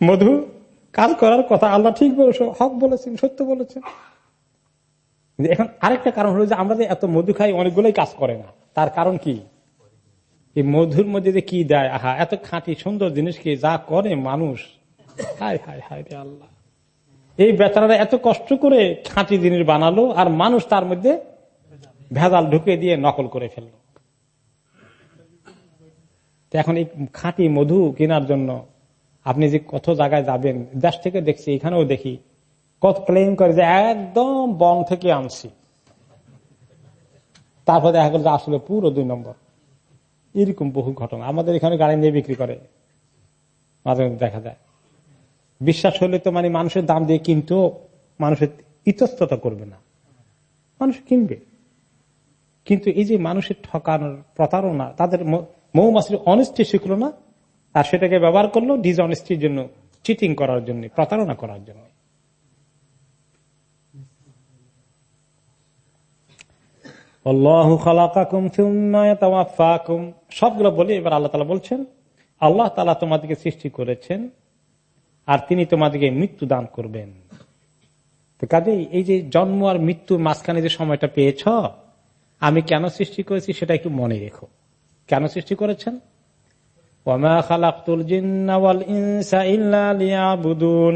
মধু, কাজ করার কথা আল্লাহ ঠিক বলেছ, হক বলেছেন, সত্য বলেছেন। এখন আরেকটা কারণ হলো যে আমরা যে এত মধু খাই, অনেকগুলোই কাজ করে না। তার কারণ কি? এই মধুর মধ্যে যে কি দেয়? আহা, এত খাঁটি, সুন্দর জিনিসকে যা করে মানুষ? হায় হায় হায় রে আল্লাহ। এই বেচারারা এত কষ্ট করে খাঁটি জিনিস বানালো আর মানুষ তার মধ্যে ভেজাল ঢুকে দিয়ে নকল করে ফেলল। এখন এই খাঁটি মধু কেনার জন্য আপনি যে কত জায়গায় যাবেন, দেশ থেকে দেখছি, এখানেও দেখি। কত ক্লেম করে যে একদম বন থেকে আনছি। তারপর দেখা গেল আসলে পুরো দুই নম্বর। এরকম বহু ঘটনা। আমাদের এখানে গাড়ি নিয়ে বিক্রি করে। মাঝে মধ্যে দেখা যায়। বিশ্বাস হলে তো মানে মানুষের দাম দিয়ে কিন্তু, মানুষের ইতস্ততা করবে না। মানুষ কিনবে। কিন্তু এই যে মানুষের ঠকানোর প্রতারণা, তাদের মৌমাছির অনেস্টি শিখলো না? আর সেটাকে ব্যবহার করল ডিসঅনেস্টির জন্য চিটিং করার জন্য, প্রতারণা করার জন্য। সবগুলো বলি এবার আল্লাহ তালা বলছেন, আল্লাহ তালা তোমাদেরকে সৃষ্টি করেছেন আর তিনি তোমাদেরকে মৃত্যু দান করবেন। তো কাজে এই যে জন্ম আর মৃত্যুর মাঝখানে যে সময়টা পেয়েছ, আমি কেন সৃষ্টি করেছি সেটা একটু মনে রেখো। কেন সৃষ্টি করেছেন? ওমা খালাকুল জিন্নাওয়াল ইনসা ইল্লা লিয়াবুদুন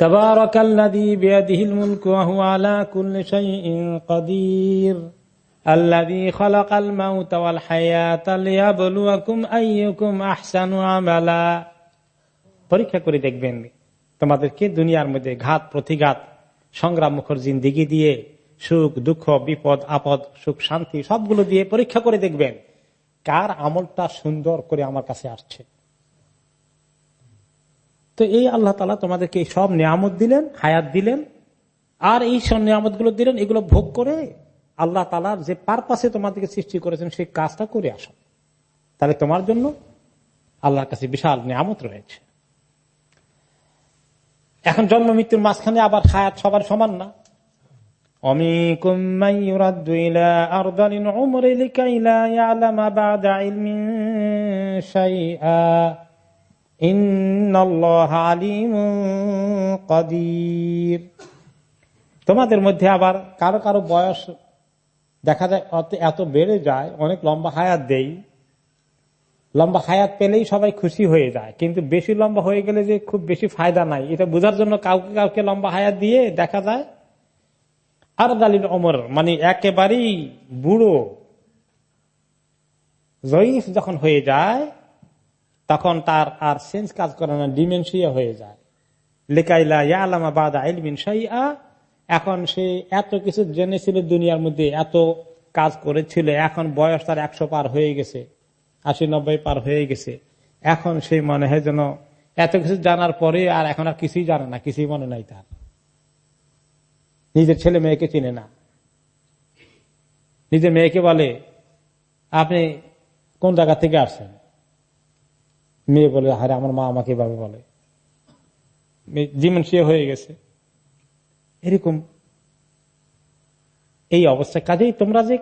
تبارك الذي بيده الملك وهو على كل شيء قدير الذي خلق الموت والحياة ليبلوكم أيكم أحسن عملا পরীক্ষা করে দেখবেন তোমাদেরকে দুনিয়ার মধ্যে ঘাত প্রতিঘাত সংগ্রাম মুখর জিন্দিগি দিয়ে সুখ, দুঃখ, বিপদ, আপদ, সুখ, শান্তি, সবগুলো দিয়ে পরীক্ষা করে দেখবেন, কার আমলটা সুন্দর করে আমার কাছে আসছে। তো এই আল্লাহ তালা তোমাদেরকে সব নিয়ামত দিলেন, হায়াত দিলেন, আর এই সব নিয়ামতগুলো দিলেন, এগুলো ভোগ করে আল্লাহ তালার যে পারপাসে তোমাদেরকে সৃষ্টি করেছেন, সেই কাজটা করে আসো তাহলে তোমার জন্য আল্লাহর কাছে বিশাল নিয়ামত রয়েছে। এখন জন্ম মৃত্যুর মাঝখানে আবার হায়াত সবার সমান না। ومنكم من يرد إلى أرض العمر لكي لا يعلم بعد علم شيئا إن الله عليم قدير তোমাদের মধ্যে আবার কারো কারো বয়স দেখা যায় এত বেড়ে যায় অনেক লম্বা হায়াত দেই লম্বা হায়াত পেলেই সবাই খুশি হয়ে যায় কিন্তু বেশি লম্বা হয়ে গেলে যে খুব বেশি ফায়দা নাই এটা বোঝার জন্য কাউকে কাউকে লম্বা হায়াত দিয়ে দেখা যায় আর দালিল অমর মানে একেবারেই বুড়ো, জয়ীফ যখন হয়ে যায়, তখন তার আর সেন্স কাজ করে না ডিমেনশিয়া হয়ে যায়। লেকাইলা ইয়ালামা বাদা সাইয়া এখন সে এত কিছু জেনেছিল দুনিয়ার মধ্যে, এত কাজ করেছিল, এখন বয়স তার একশো পার হয়ে গেছে, আশি নব্বই পার হয়ে গেছে। এখন সেই মনে হয় যেন এত কিছু জানার পরে আর এখন আর কিছুই জানে না, কিছুই মনে নাই তার। নিজের ছেলে মেয়েকে চিনে না। নিজের মেয়েকে বলে, আপনি কোন জায়গা থেকে আসছেন? মেয়ে বলে হারে আমার মা আমাকে এভাবে বলে। জীবন সে হয়ে গেছে। এরকম। এই অবস্থা কাজেই তোমরা যে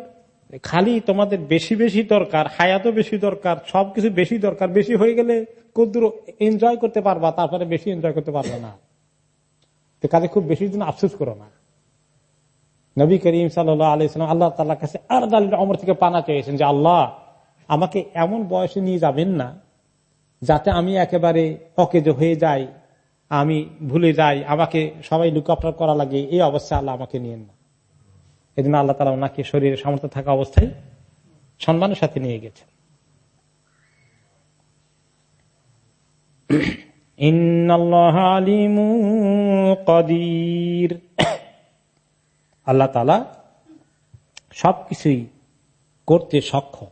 খালি তোমাদের বেশি বেশি দরকার, হায়াতও বেশি দরকার, সবকিছু বেশি দরকার, বেশি হয়ে গেলে কদ্দুর এনজয় করতে পারবা, তারপরে বেশি এনজয় করতে পারবে না। কাজে খুব বেশি দিন আফসোস করো না। নবী করিম সাল্লাহ আলাইসালাম আল্লাহ তাল্লাহ কাছে আর দালিল অমর থেকে পানা চেয়েছেন যে, আল্লাহ, আমাকে এমন বয়সে নিয়ে যাবেন না যাতে আমি একেবারে অকেজ হয়ে যাই, আমি ভুলে যাই, আমাকে সবাই লুকাপটার করা লাগে, এই অবস্থা আল্লাহ আমাকে নিয়েন না। এদিন আল্লাহ তালা ওনাকে শরীরে সামর্থ্য থাকা অবস্থায় সম্মানের সাথে নিয়ে গেছেন। কদির। আল্লাহ তালা সবকিছুই করতে সক্ষম।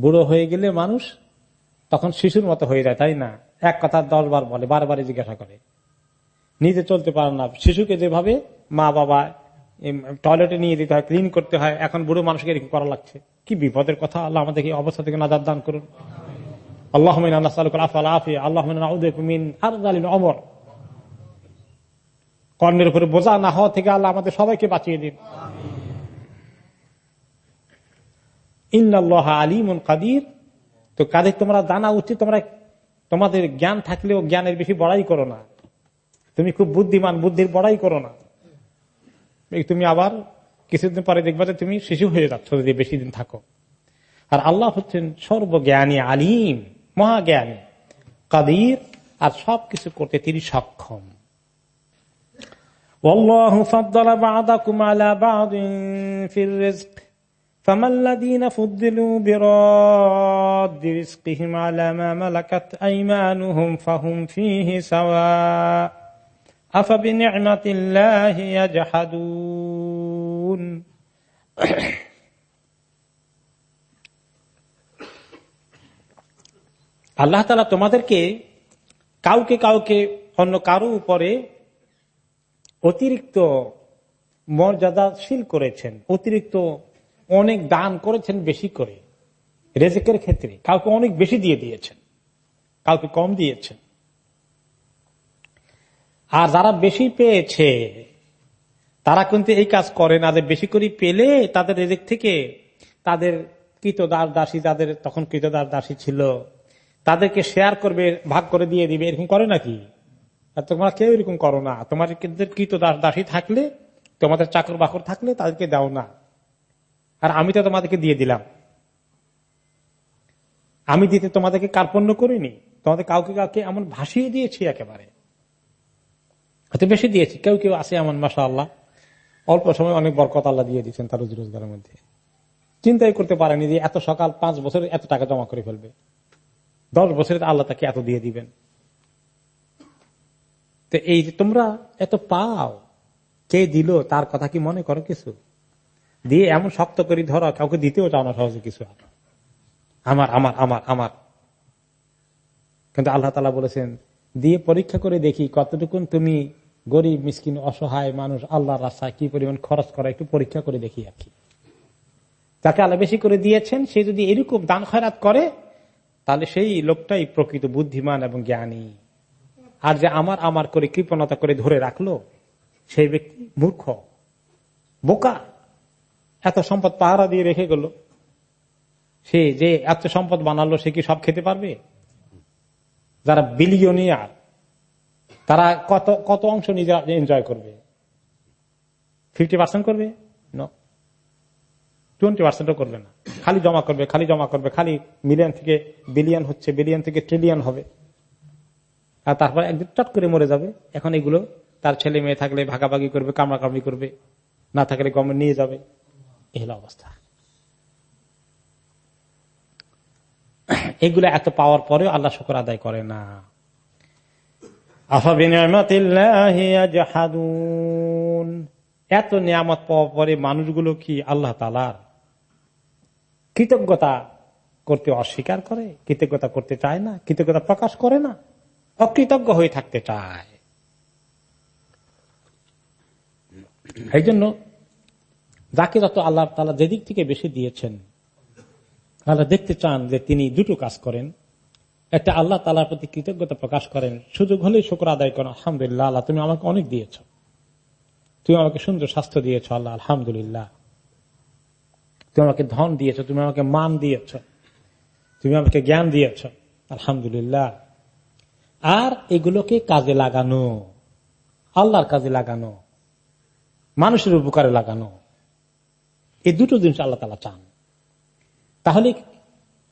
বুড়ো হয়ে গেলে মানুষ তখন শিশুর মতো হয়ে যায়, তাই না? এক কথা দশ বার বলে, বারবারই জিজ্ঞাসা করে। নিজে চলতে পারে না। শিশুকে যেভাবে মা বাবা টয়লেটে নিয়ে দিতে হয়, ক্লিন করতে হয়, এখন বুড়ো মানুষকে এরকম করা লাগছে। কি বিপদের কথা? আল্লাহ আমাদেরকে অবস্থা থেকে নাজার দান করুন। আল্লাহ আল্লাহ অমর কর্ণের উপরে বোঝা না হওয়া থেকে আল্লাহ আমাদের সবাইকে বাঁচিয়ে দিন। ইন্নআল্লাহ আলিমুন কাদির। তো কাদের তোমরা জানা উচিত, তোমরা তোমাদের জ্ঞান থাকলেও জ্ঞানের বেশি বড়াই করো না। তুমি খুব বুদ্ধিমান, বুদ্ধির বড়াই করো না। তুমি আবার কিছুদিন পরে দেখবে যে তুমি শিশু হয়ে যাচ্ছ, যদি বেশি দিন থাকো। আর আল্লাহ হচ্ছেন সর্বজ্ঞানী, আলিম, মহাজ্ঞানী, কাদির, আর সবকিছু করতে তিনি সক্ষম। والله فضل بعضكم على بعض في الرزق فما الذين فضلوا براد رزقهم على ما ملكت أيمانهم فهم فيه سواء أفبنعمة الله يجحدون আল্লাহ তালা তোমাদেরকে কাউকে কাউকে অন্য কারো উপরে অতিরিক্ত মর্যাদাশীল করেছেন, অতিরিক্ত অনেক দান করেছেন বেশি করে, রেজেকের ক্ষেত্রে কাউকে অনেক বেশি দিয়ে দিয়েছেন, কাউকে কম দিয়েছেন। আর যারা বেশি পেয়েছে, তারা কিন্তু এই কাজ করে না, যে বেশি করে পেলে তাদের রেজেক থেকে তাদের কৃতদার দাসী যাদের তখন কৃতদার দাসী ছিল, তাদেরকে শেয়ার করবে, ভাগ করে দিয়ে দিবে, এরকম করে নাকি? তোমরা কেউ এরকম করো না। তোমার কৃত দাসী থাকলে, তোমাদের চাকর বাকর থাকলে তাদেরকে দাও না। আর আমি তো তোমাদেরকে দিয়ে দিলাম। আমি দিতে তোমাদেরকে কার্পণ্য করিনি। তোমাদের কাউকে কাউকে এমন ভাসিয়ে দিয়েছি একেবারে। হয়তো বেশি দিয়েছি, কেউ কেউ আছে এমন মাসা আল্লাহ অল্প সময় অনেক বরকত আল্লাহ দিয়ে দিচ্ছেন তার রোজ রোজগারের মধ্যে। চিন্তাই করতে পারেনি যে এত সকাল পাঁচ বছরে এত টাকা জমা করে ফেলবে। দশ বছরে আল্লাহ তাকে এত দিয়ে দিবেন। তো এই তোমরা এত পাও, কে দিল, তার কথা কি মনে করো কিছু? দিয়ে এমন শক্ত করে ধরো, কাউকে দিতেও চাও না সহজে কিছু আমার আমার আমার আমার। কিন্তু আল্লাহ তালা বলেছেন, দিয়ে পরীক্ষা করে দেখি কতটুকুন তুমি গরিব, মিসকিন, অসহায় মানুষ আল্লাহর রাস্তায় কি পরিমাণ খরচ করা, একটু পরীক্ষা করে দেখি আর কি। তাকে আল্লাহ বেশি করে দিয়েছেন, সে যদি এরকম দান খয়রাত করে, তাহলে সেই লোকটাই প্রকৃত বুদ্ধিমান এবং জ্ঞানী। আর যে আমার আমার করে কৃপণতা করে ধরে রাখল, সেই ব্যক্তি মূর্খ, বোকা। এত সম্পদ পাহারা দিয়ে রেখে গেল। সে যে এত সম্পদ বানালো, সে কি সব খেতে পারবে? যারা বিলিয়নিয়ার তারা কত কত অংশ নিজে এনজয় করবে? ফিফটি পার্সেন্ট করবে? টোয়েন্টি পার্সেন্টও করবে না। খালি জমা করবে, খালি জমা করবে, খালি মিলিয়ন থেকে বিলিয়ন হচ্ছে বিলিয়ন থেকে ট্রিলিয়ন হবে। আর তারপর একদিন চট করে মরে যাবে। এখন এগুলো তার ছেলে মেয়ে থাকলে ভাগাভাগি করবে, কামড়াকামড়ি করবে, না থাকলে গভর্নমেন্ট নিয়ে যাবে। এই হলো অবস্থা। এগুলো এত পাওয়ার পরেও আল্লাহ শুকর আদায় করে না। এত নিয়ামত পাওয়ার পরে মানুষগুলো কি আল্লাহ তালার কৃতজ্ঞতা করতে অস্বীকার করে, কৃতজ্ঞতা করতে চায় না, কৃতজ্ঞতা প্রকাশ করে না? অকৃতজ্ঞ হয়ে থাকতে চায়। এই জন্য যাকে যত আল্লাহ তালা যেদিক থেকে বেশি দিয়েছেন আল্লাহ দেখতে চান যে তিনি দুটো কাজ করেন। একটা আল্লাহ তালার প্রতি কৃতজ্ঞতা প্রকাশ করেন, সুযোগ হলেই শুক্র আদায় করেন, আলহামদুলিল্লাহ, আল্লাহ তুমি আমাকে অনেক দিয়েছ। তুমি আমাকে সুন্দর স্বাস্থ্য দিয়েছ, আল্লাহ, আলহামদুলিল্লাহ। তুমি আমাকে ধন দিয়েছ, তুমি আমাকে মান দিয়েছ। তুমি আমাকে জ্ঞান দিয়েছ, আলহামদুলিল্লাহ। আর এগুলোকে কাজে লাগানো। আল্লাহর কাজে লাগানো। মানুষের উপকারে লাগানো। এই দুটো জিনিস আল্লাহ তালা চান। তাহলে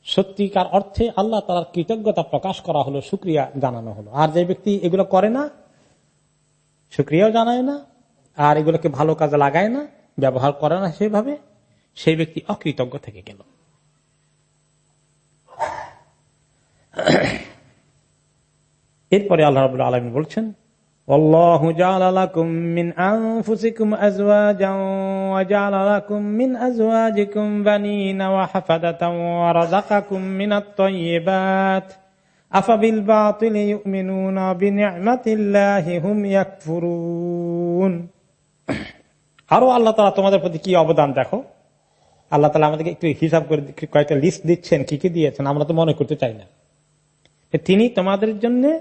সত্যিকার অর্থে আল্লাহ তালার কৃতজ্ঞতা প্রকাশ করা হলো সুক্রিয়া জানানো হলো। আর যে ব্যক্তি এগুলো করে না সুক্রিয়াও জানায় না, আর এগুলোকে ভালো কাজে লাগায় না, ব্যবহার করে না সেভাবে, সেই ব্যক্তি অকৃতজ্ঞ থেকে গেল। এরপরে আল্লাহ রাবুল আলমী বলছেন আরও আল্লাহ তালা তোমাদের প্রতি কি অবদান দেখো? আল্লাহ তালা আমাদেরকে একটু হিসাব করে কয়েকটা লিস্ট দিচ্ছেন, কি কি দিয়েছেন, আমরা তো মনে করতে চাই না। তিনি তোমাদের জন্য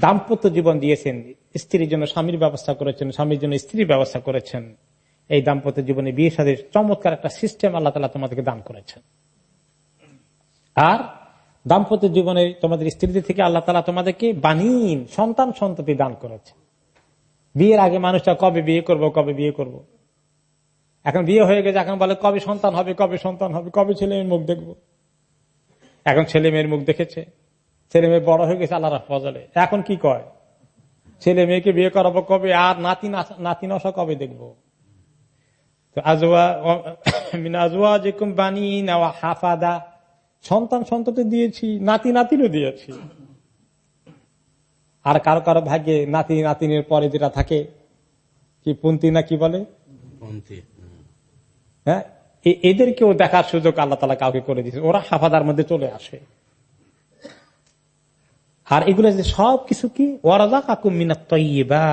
দাম্পত্য জীবন দিয়েছেন, স্ত্রীর জন্য স্বামীর ব্যবস্থা করেছেন, স্বামীর জন্য স্ত্রীর ব্যবস্থা করেছেন। এই দাম্পত্য জীবনে বিয়ে সাথে চমৎকার একটা সিস্টেম আল্লাহ তালা তোমাদেরকে দান করেছেন। আর দাম্পত্য জীবনে তোমাদের স্ত্রীদের থেকে আল্লাহ তালা তোমাদেরকে বানিন, সন্তান সন্ততি দান করেছে বিয়ের আগে মানুষটা কবে বিয়ে করব, কবে বিয়ে করব। এখন বিয়ে হয়ে গেছে, এখন বলে কবে সন্তান হবে, কবে সন্তান হবে, কবে ছেলে মেয়ের মুখ দেখব? এখন ছেলে মেয়ের মুখ দেখেছে। ছেলে মেয়ে বড় হয়ে গেছে আল্লাহ ফজলে। এখন কি কয়? ছেলে মেয়েকে বিয়ে করাবো কবে? আর নাতি নাতি নশা কবে দেখব? হাফাদা। সন্তান সন্ততি দিয়েছি নাতি নাতিরও দিয়েছি। আর কারও কারও ভাগ্যে নাতি নাতিনের পরে যেটা থাকে কি পুন্তি না কি বলে? হ্যাঁ? এদেরকেও দেখার সুযোগ আল্লাহ তালা কাউকে করে দিয়েছে। ওরা হাফাদার মধ্যে চলে আসে। আর এগুলো যে সব কিছু কি? ওয়ারাজা কাকু মিনা তৈবা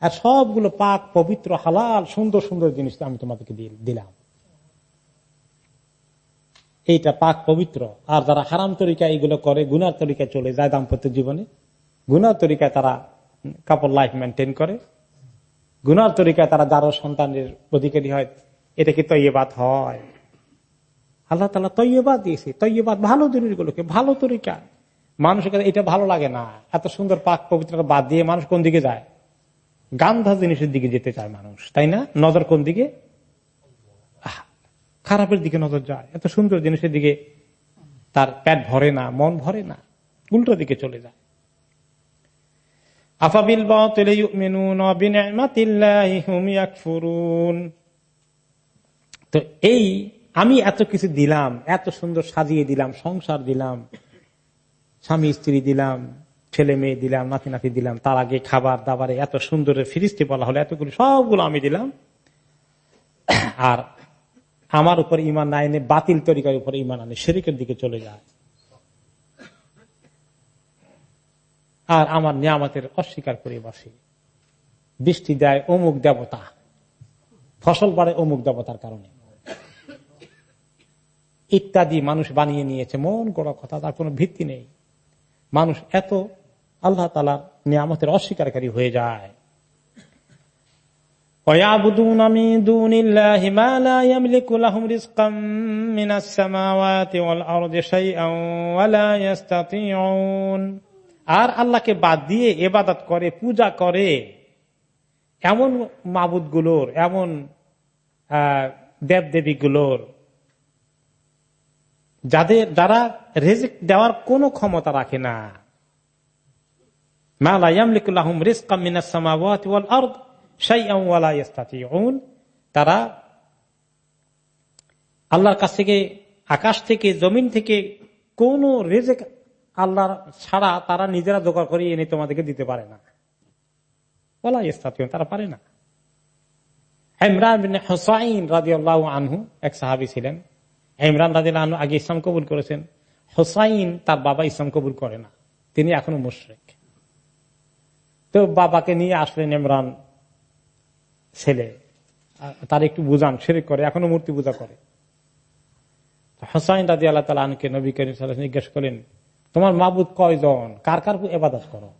আর সবগুলো পাক, পবিত্র, হালাল, সুন্দর সুন্দর জিনিস আমি তোমাদেরকে দিলাম। এইটা পাক, পবিত্র। আর যারা হারাম তরিকা এগুলো করে, গুনার তরিকায় চলে যায় দাম্পত্য জীবনে, গুনার তরিকায় তারা কাপড় লাইফ মেনটেন করে। গুনার তরিকায় তারা যারো সন্তানের অধিকারী হয়, এটা কি তৈবাদ হয়? আল্লাহ তালা তৈবাদ দিয়েছে। তৈবাদ ভালো জিনিসগুলোকে, ভালো তরিকা। মানুষের কাছে এটা ভালো লাগে না। এত সুন্দর পাক পবিত্রতা বাদ দিয়ে মানুষ কোন দিকে যায়? গান্ধা জিনিসের দিকে যেতে চায় মানুষ, তাই না? নজর কোন দিকে? খারাপের দিকে নজর যায়। এত সুন্দর জিনিসের দিকে তার পেট ভরে না, মন ভরে না, উল্টো দিকে চলে যায়। আফাবিল তো এই আমি এত কিছু দিলাম, এত সুন্দর সাজিয়ে দিলাম, সংসার দিলাম স্বামী, স্ত্রী দিলাম, ছেলে মেয়ে দিলাম, নাতি নাতি দিলাম, তার আগে খাবার দাবারে এত সুন্দর ফিরিস্তি বলা হলো, এতগুলো সবগুলো আমি দিলাম। আর আমার উপর ইমান না এনে বাতিল তরিকার উপর ইমান আনে শেরিকের দিকে চলে যায়। আর আমার নিয়ামতের অস্বীকার করে বসে। বৃষ্টি দেয় অমুক দেবতা, ফসল বাড়ে অমুক দেবতার কারণে। ইত্যাদি মানুষ বানিয়ে নিয়েছে, মন করা কথা, তার কোনো ভিত্তি নেই। মানুষ এত আল্লাহ তালার নিয়ামতের অস্বীকারী হয়ে যায়। আর আল্লাহকে বাদ দিয়ে এবাদত করে, পূজা করে এমন মাবুদগুলোর এমন দেব দেবী গুলোর যাদের যারা রেজিক দেওয়ার কোন ক্ষমতা রাখে না। তারা আল্লাহর কাছ থেকে, আকাশ থেকে, জমিন থেকে কোন রেজেক আল্লাহর ছাড়া তারা নিজেরা জোগাড় করে এনে তোমাদেরকে দিতে পারে না। ওলা তারা পারে না। ইমরান হোসাইন রাজি আল্লাহ আনহু এক সাহাবি ছিলেন। ইমরান রাজিল আগে ইসলাম কবুল করেছেন। হোসাইন তার বাবা ইসলাম কবুল করে না। তিনি এখনও মুশ্রেক। তো বাবাকে নিয়ে আসলেন ইমরান ছেলে। তার একটু বুঝান সেরে করে, এখনও মূর্তি পূজা করে। হোসাইন রাজি আল্লাহ তালা আনকে নবী করিম জিজ্ঞেস করলেন, তোমার মাবুদ কয়জন? কার কার এবাদত করো?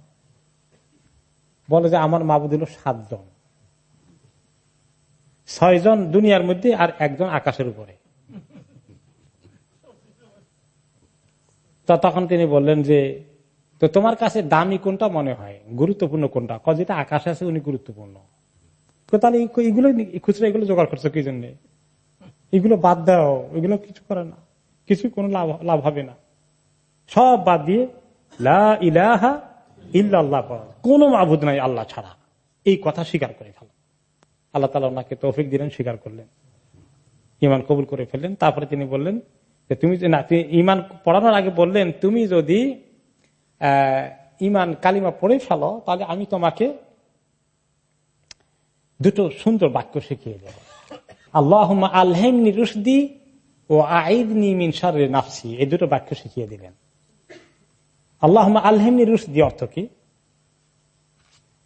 বলে যে, আমার মাবুদ হল সাতজন। ছয়জন দুনিয়ার মধ্যে আর একজন আকাশের উপরে। তখন তিনি বললেন যে, তো তোমার কাছে দামি কোনটা মনে হয়? গুরুত্বপূর্ণ কোনটা? ক যেটা আকাশে আছে উনি গুরুত্বপূর্ণ। তাহলে এগুলো খুচরা এগুলো জোগাড় করছ কি জন্য? এগুলো বাদ দাও, এগুলো কিছু করে না। কিছু কোনো লাভ লাভ হবে না। সব বাদ দিয়ে ইলাহা কোন মাবুদ নাই আল্লাহ ছাড়া। এই কথা স্বীকার করে ফেল। আল্লাহ তালা ওনাকে তৌফিক দিলেন, স্বীকার করলেন। ইমান কবুল করে ফেললেন। তারপরে তিনি বললেন তুমি না ইমান পড়ানোর আগে বললেন, তুমি যদি ইমান কালিমা পড়ে ফেলো, তাহলে আমি তোমাকে দুটো সুন্দর বাক্য শিখিয়ে দেব। আল্লাহ আলহেমনি রুশদি ও আইদনি মিন সারে নাফসি। এই দুটো বাক্য শিখিয়ে দিলেন। আল্লাহ আলহেমনি রুশদি অর্থ কি?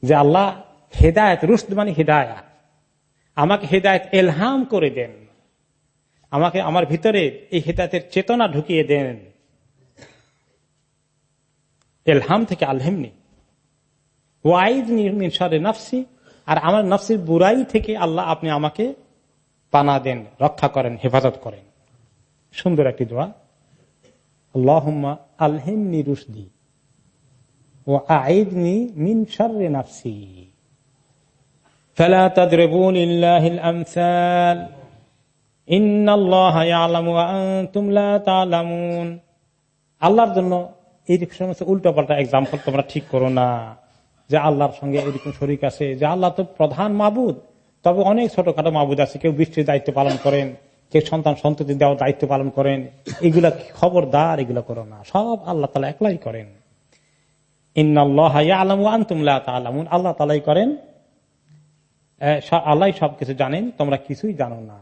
যে আল্লাহ হেদায়ত, রুশদ মানে হেদায়ত। আমাকে হেদায়ত এলহাম করে দেন। আমাকে আমার ভিতরে এই হেদায়তের চেতনা ঢুকিয়ে দেন এলহাম থেকে আলহেমনি ওয়াইদ মিনসারে নফসি আর আমার নফসির বুড়াই থেকে আল্লাহ আপনি আমাকে পানা দেন রক্ষা করেন হেফাজত করেন সুন্দর একটি দোয়া আল্লাহ আলহেমনি রুশদি ও আইদনি মিন সারে নাফসি فلا تضربوا لله الأمثال আল্লাহর জন্য এই সমস্ত উল্টো পাল্টা এক্সাম্পল তোমরা ঠিক করো না। যে আল্লাহর সঙ্গে এরকম শরিক আছে, যে আল্লাহ তো প্রধান মাবুদ। তবে অনেক ছোটখাটো মাবুদ আছে, কেউ বৃষ্টির দায়িত্ব পালন করেন, কেউ সন্তান সন্ততি দেওয়ার দায়িত্ব পালন করেন। এগুলা খবরদার? এগুলো করো না। সব আল্লাহ তালা একলাই করেন। আল্লাহ তালাই করেন আল্লাহ সবকিছু জানেন, তোমরা কিছুই জানো না।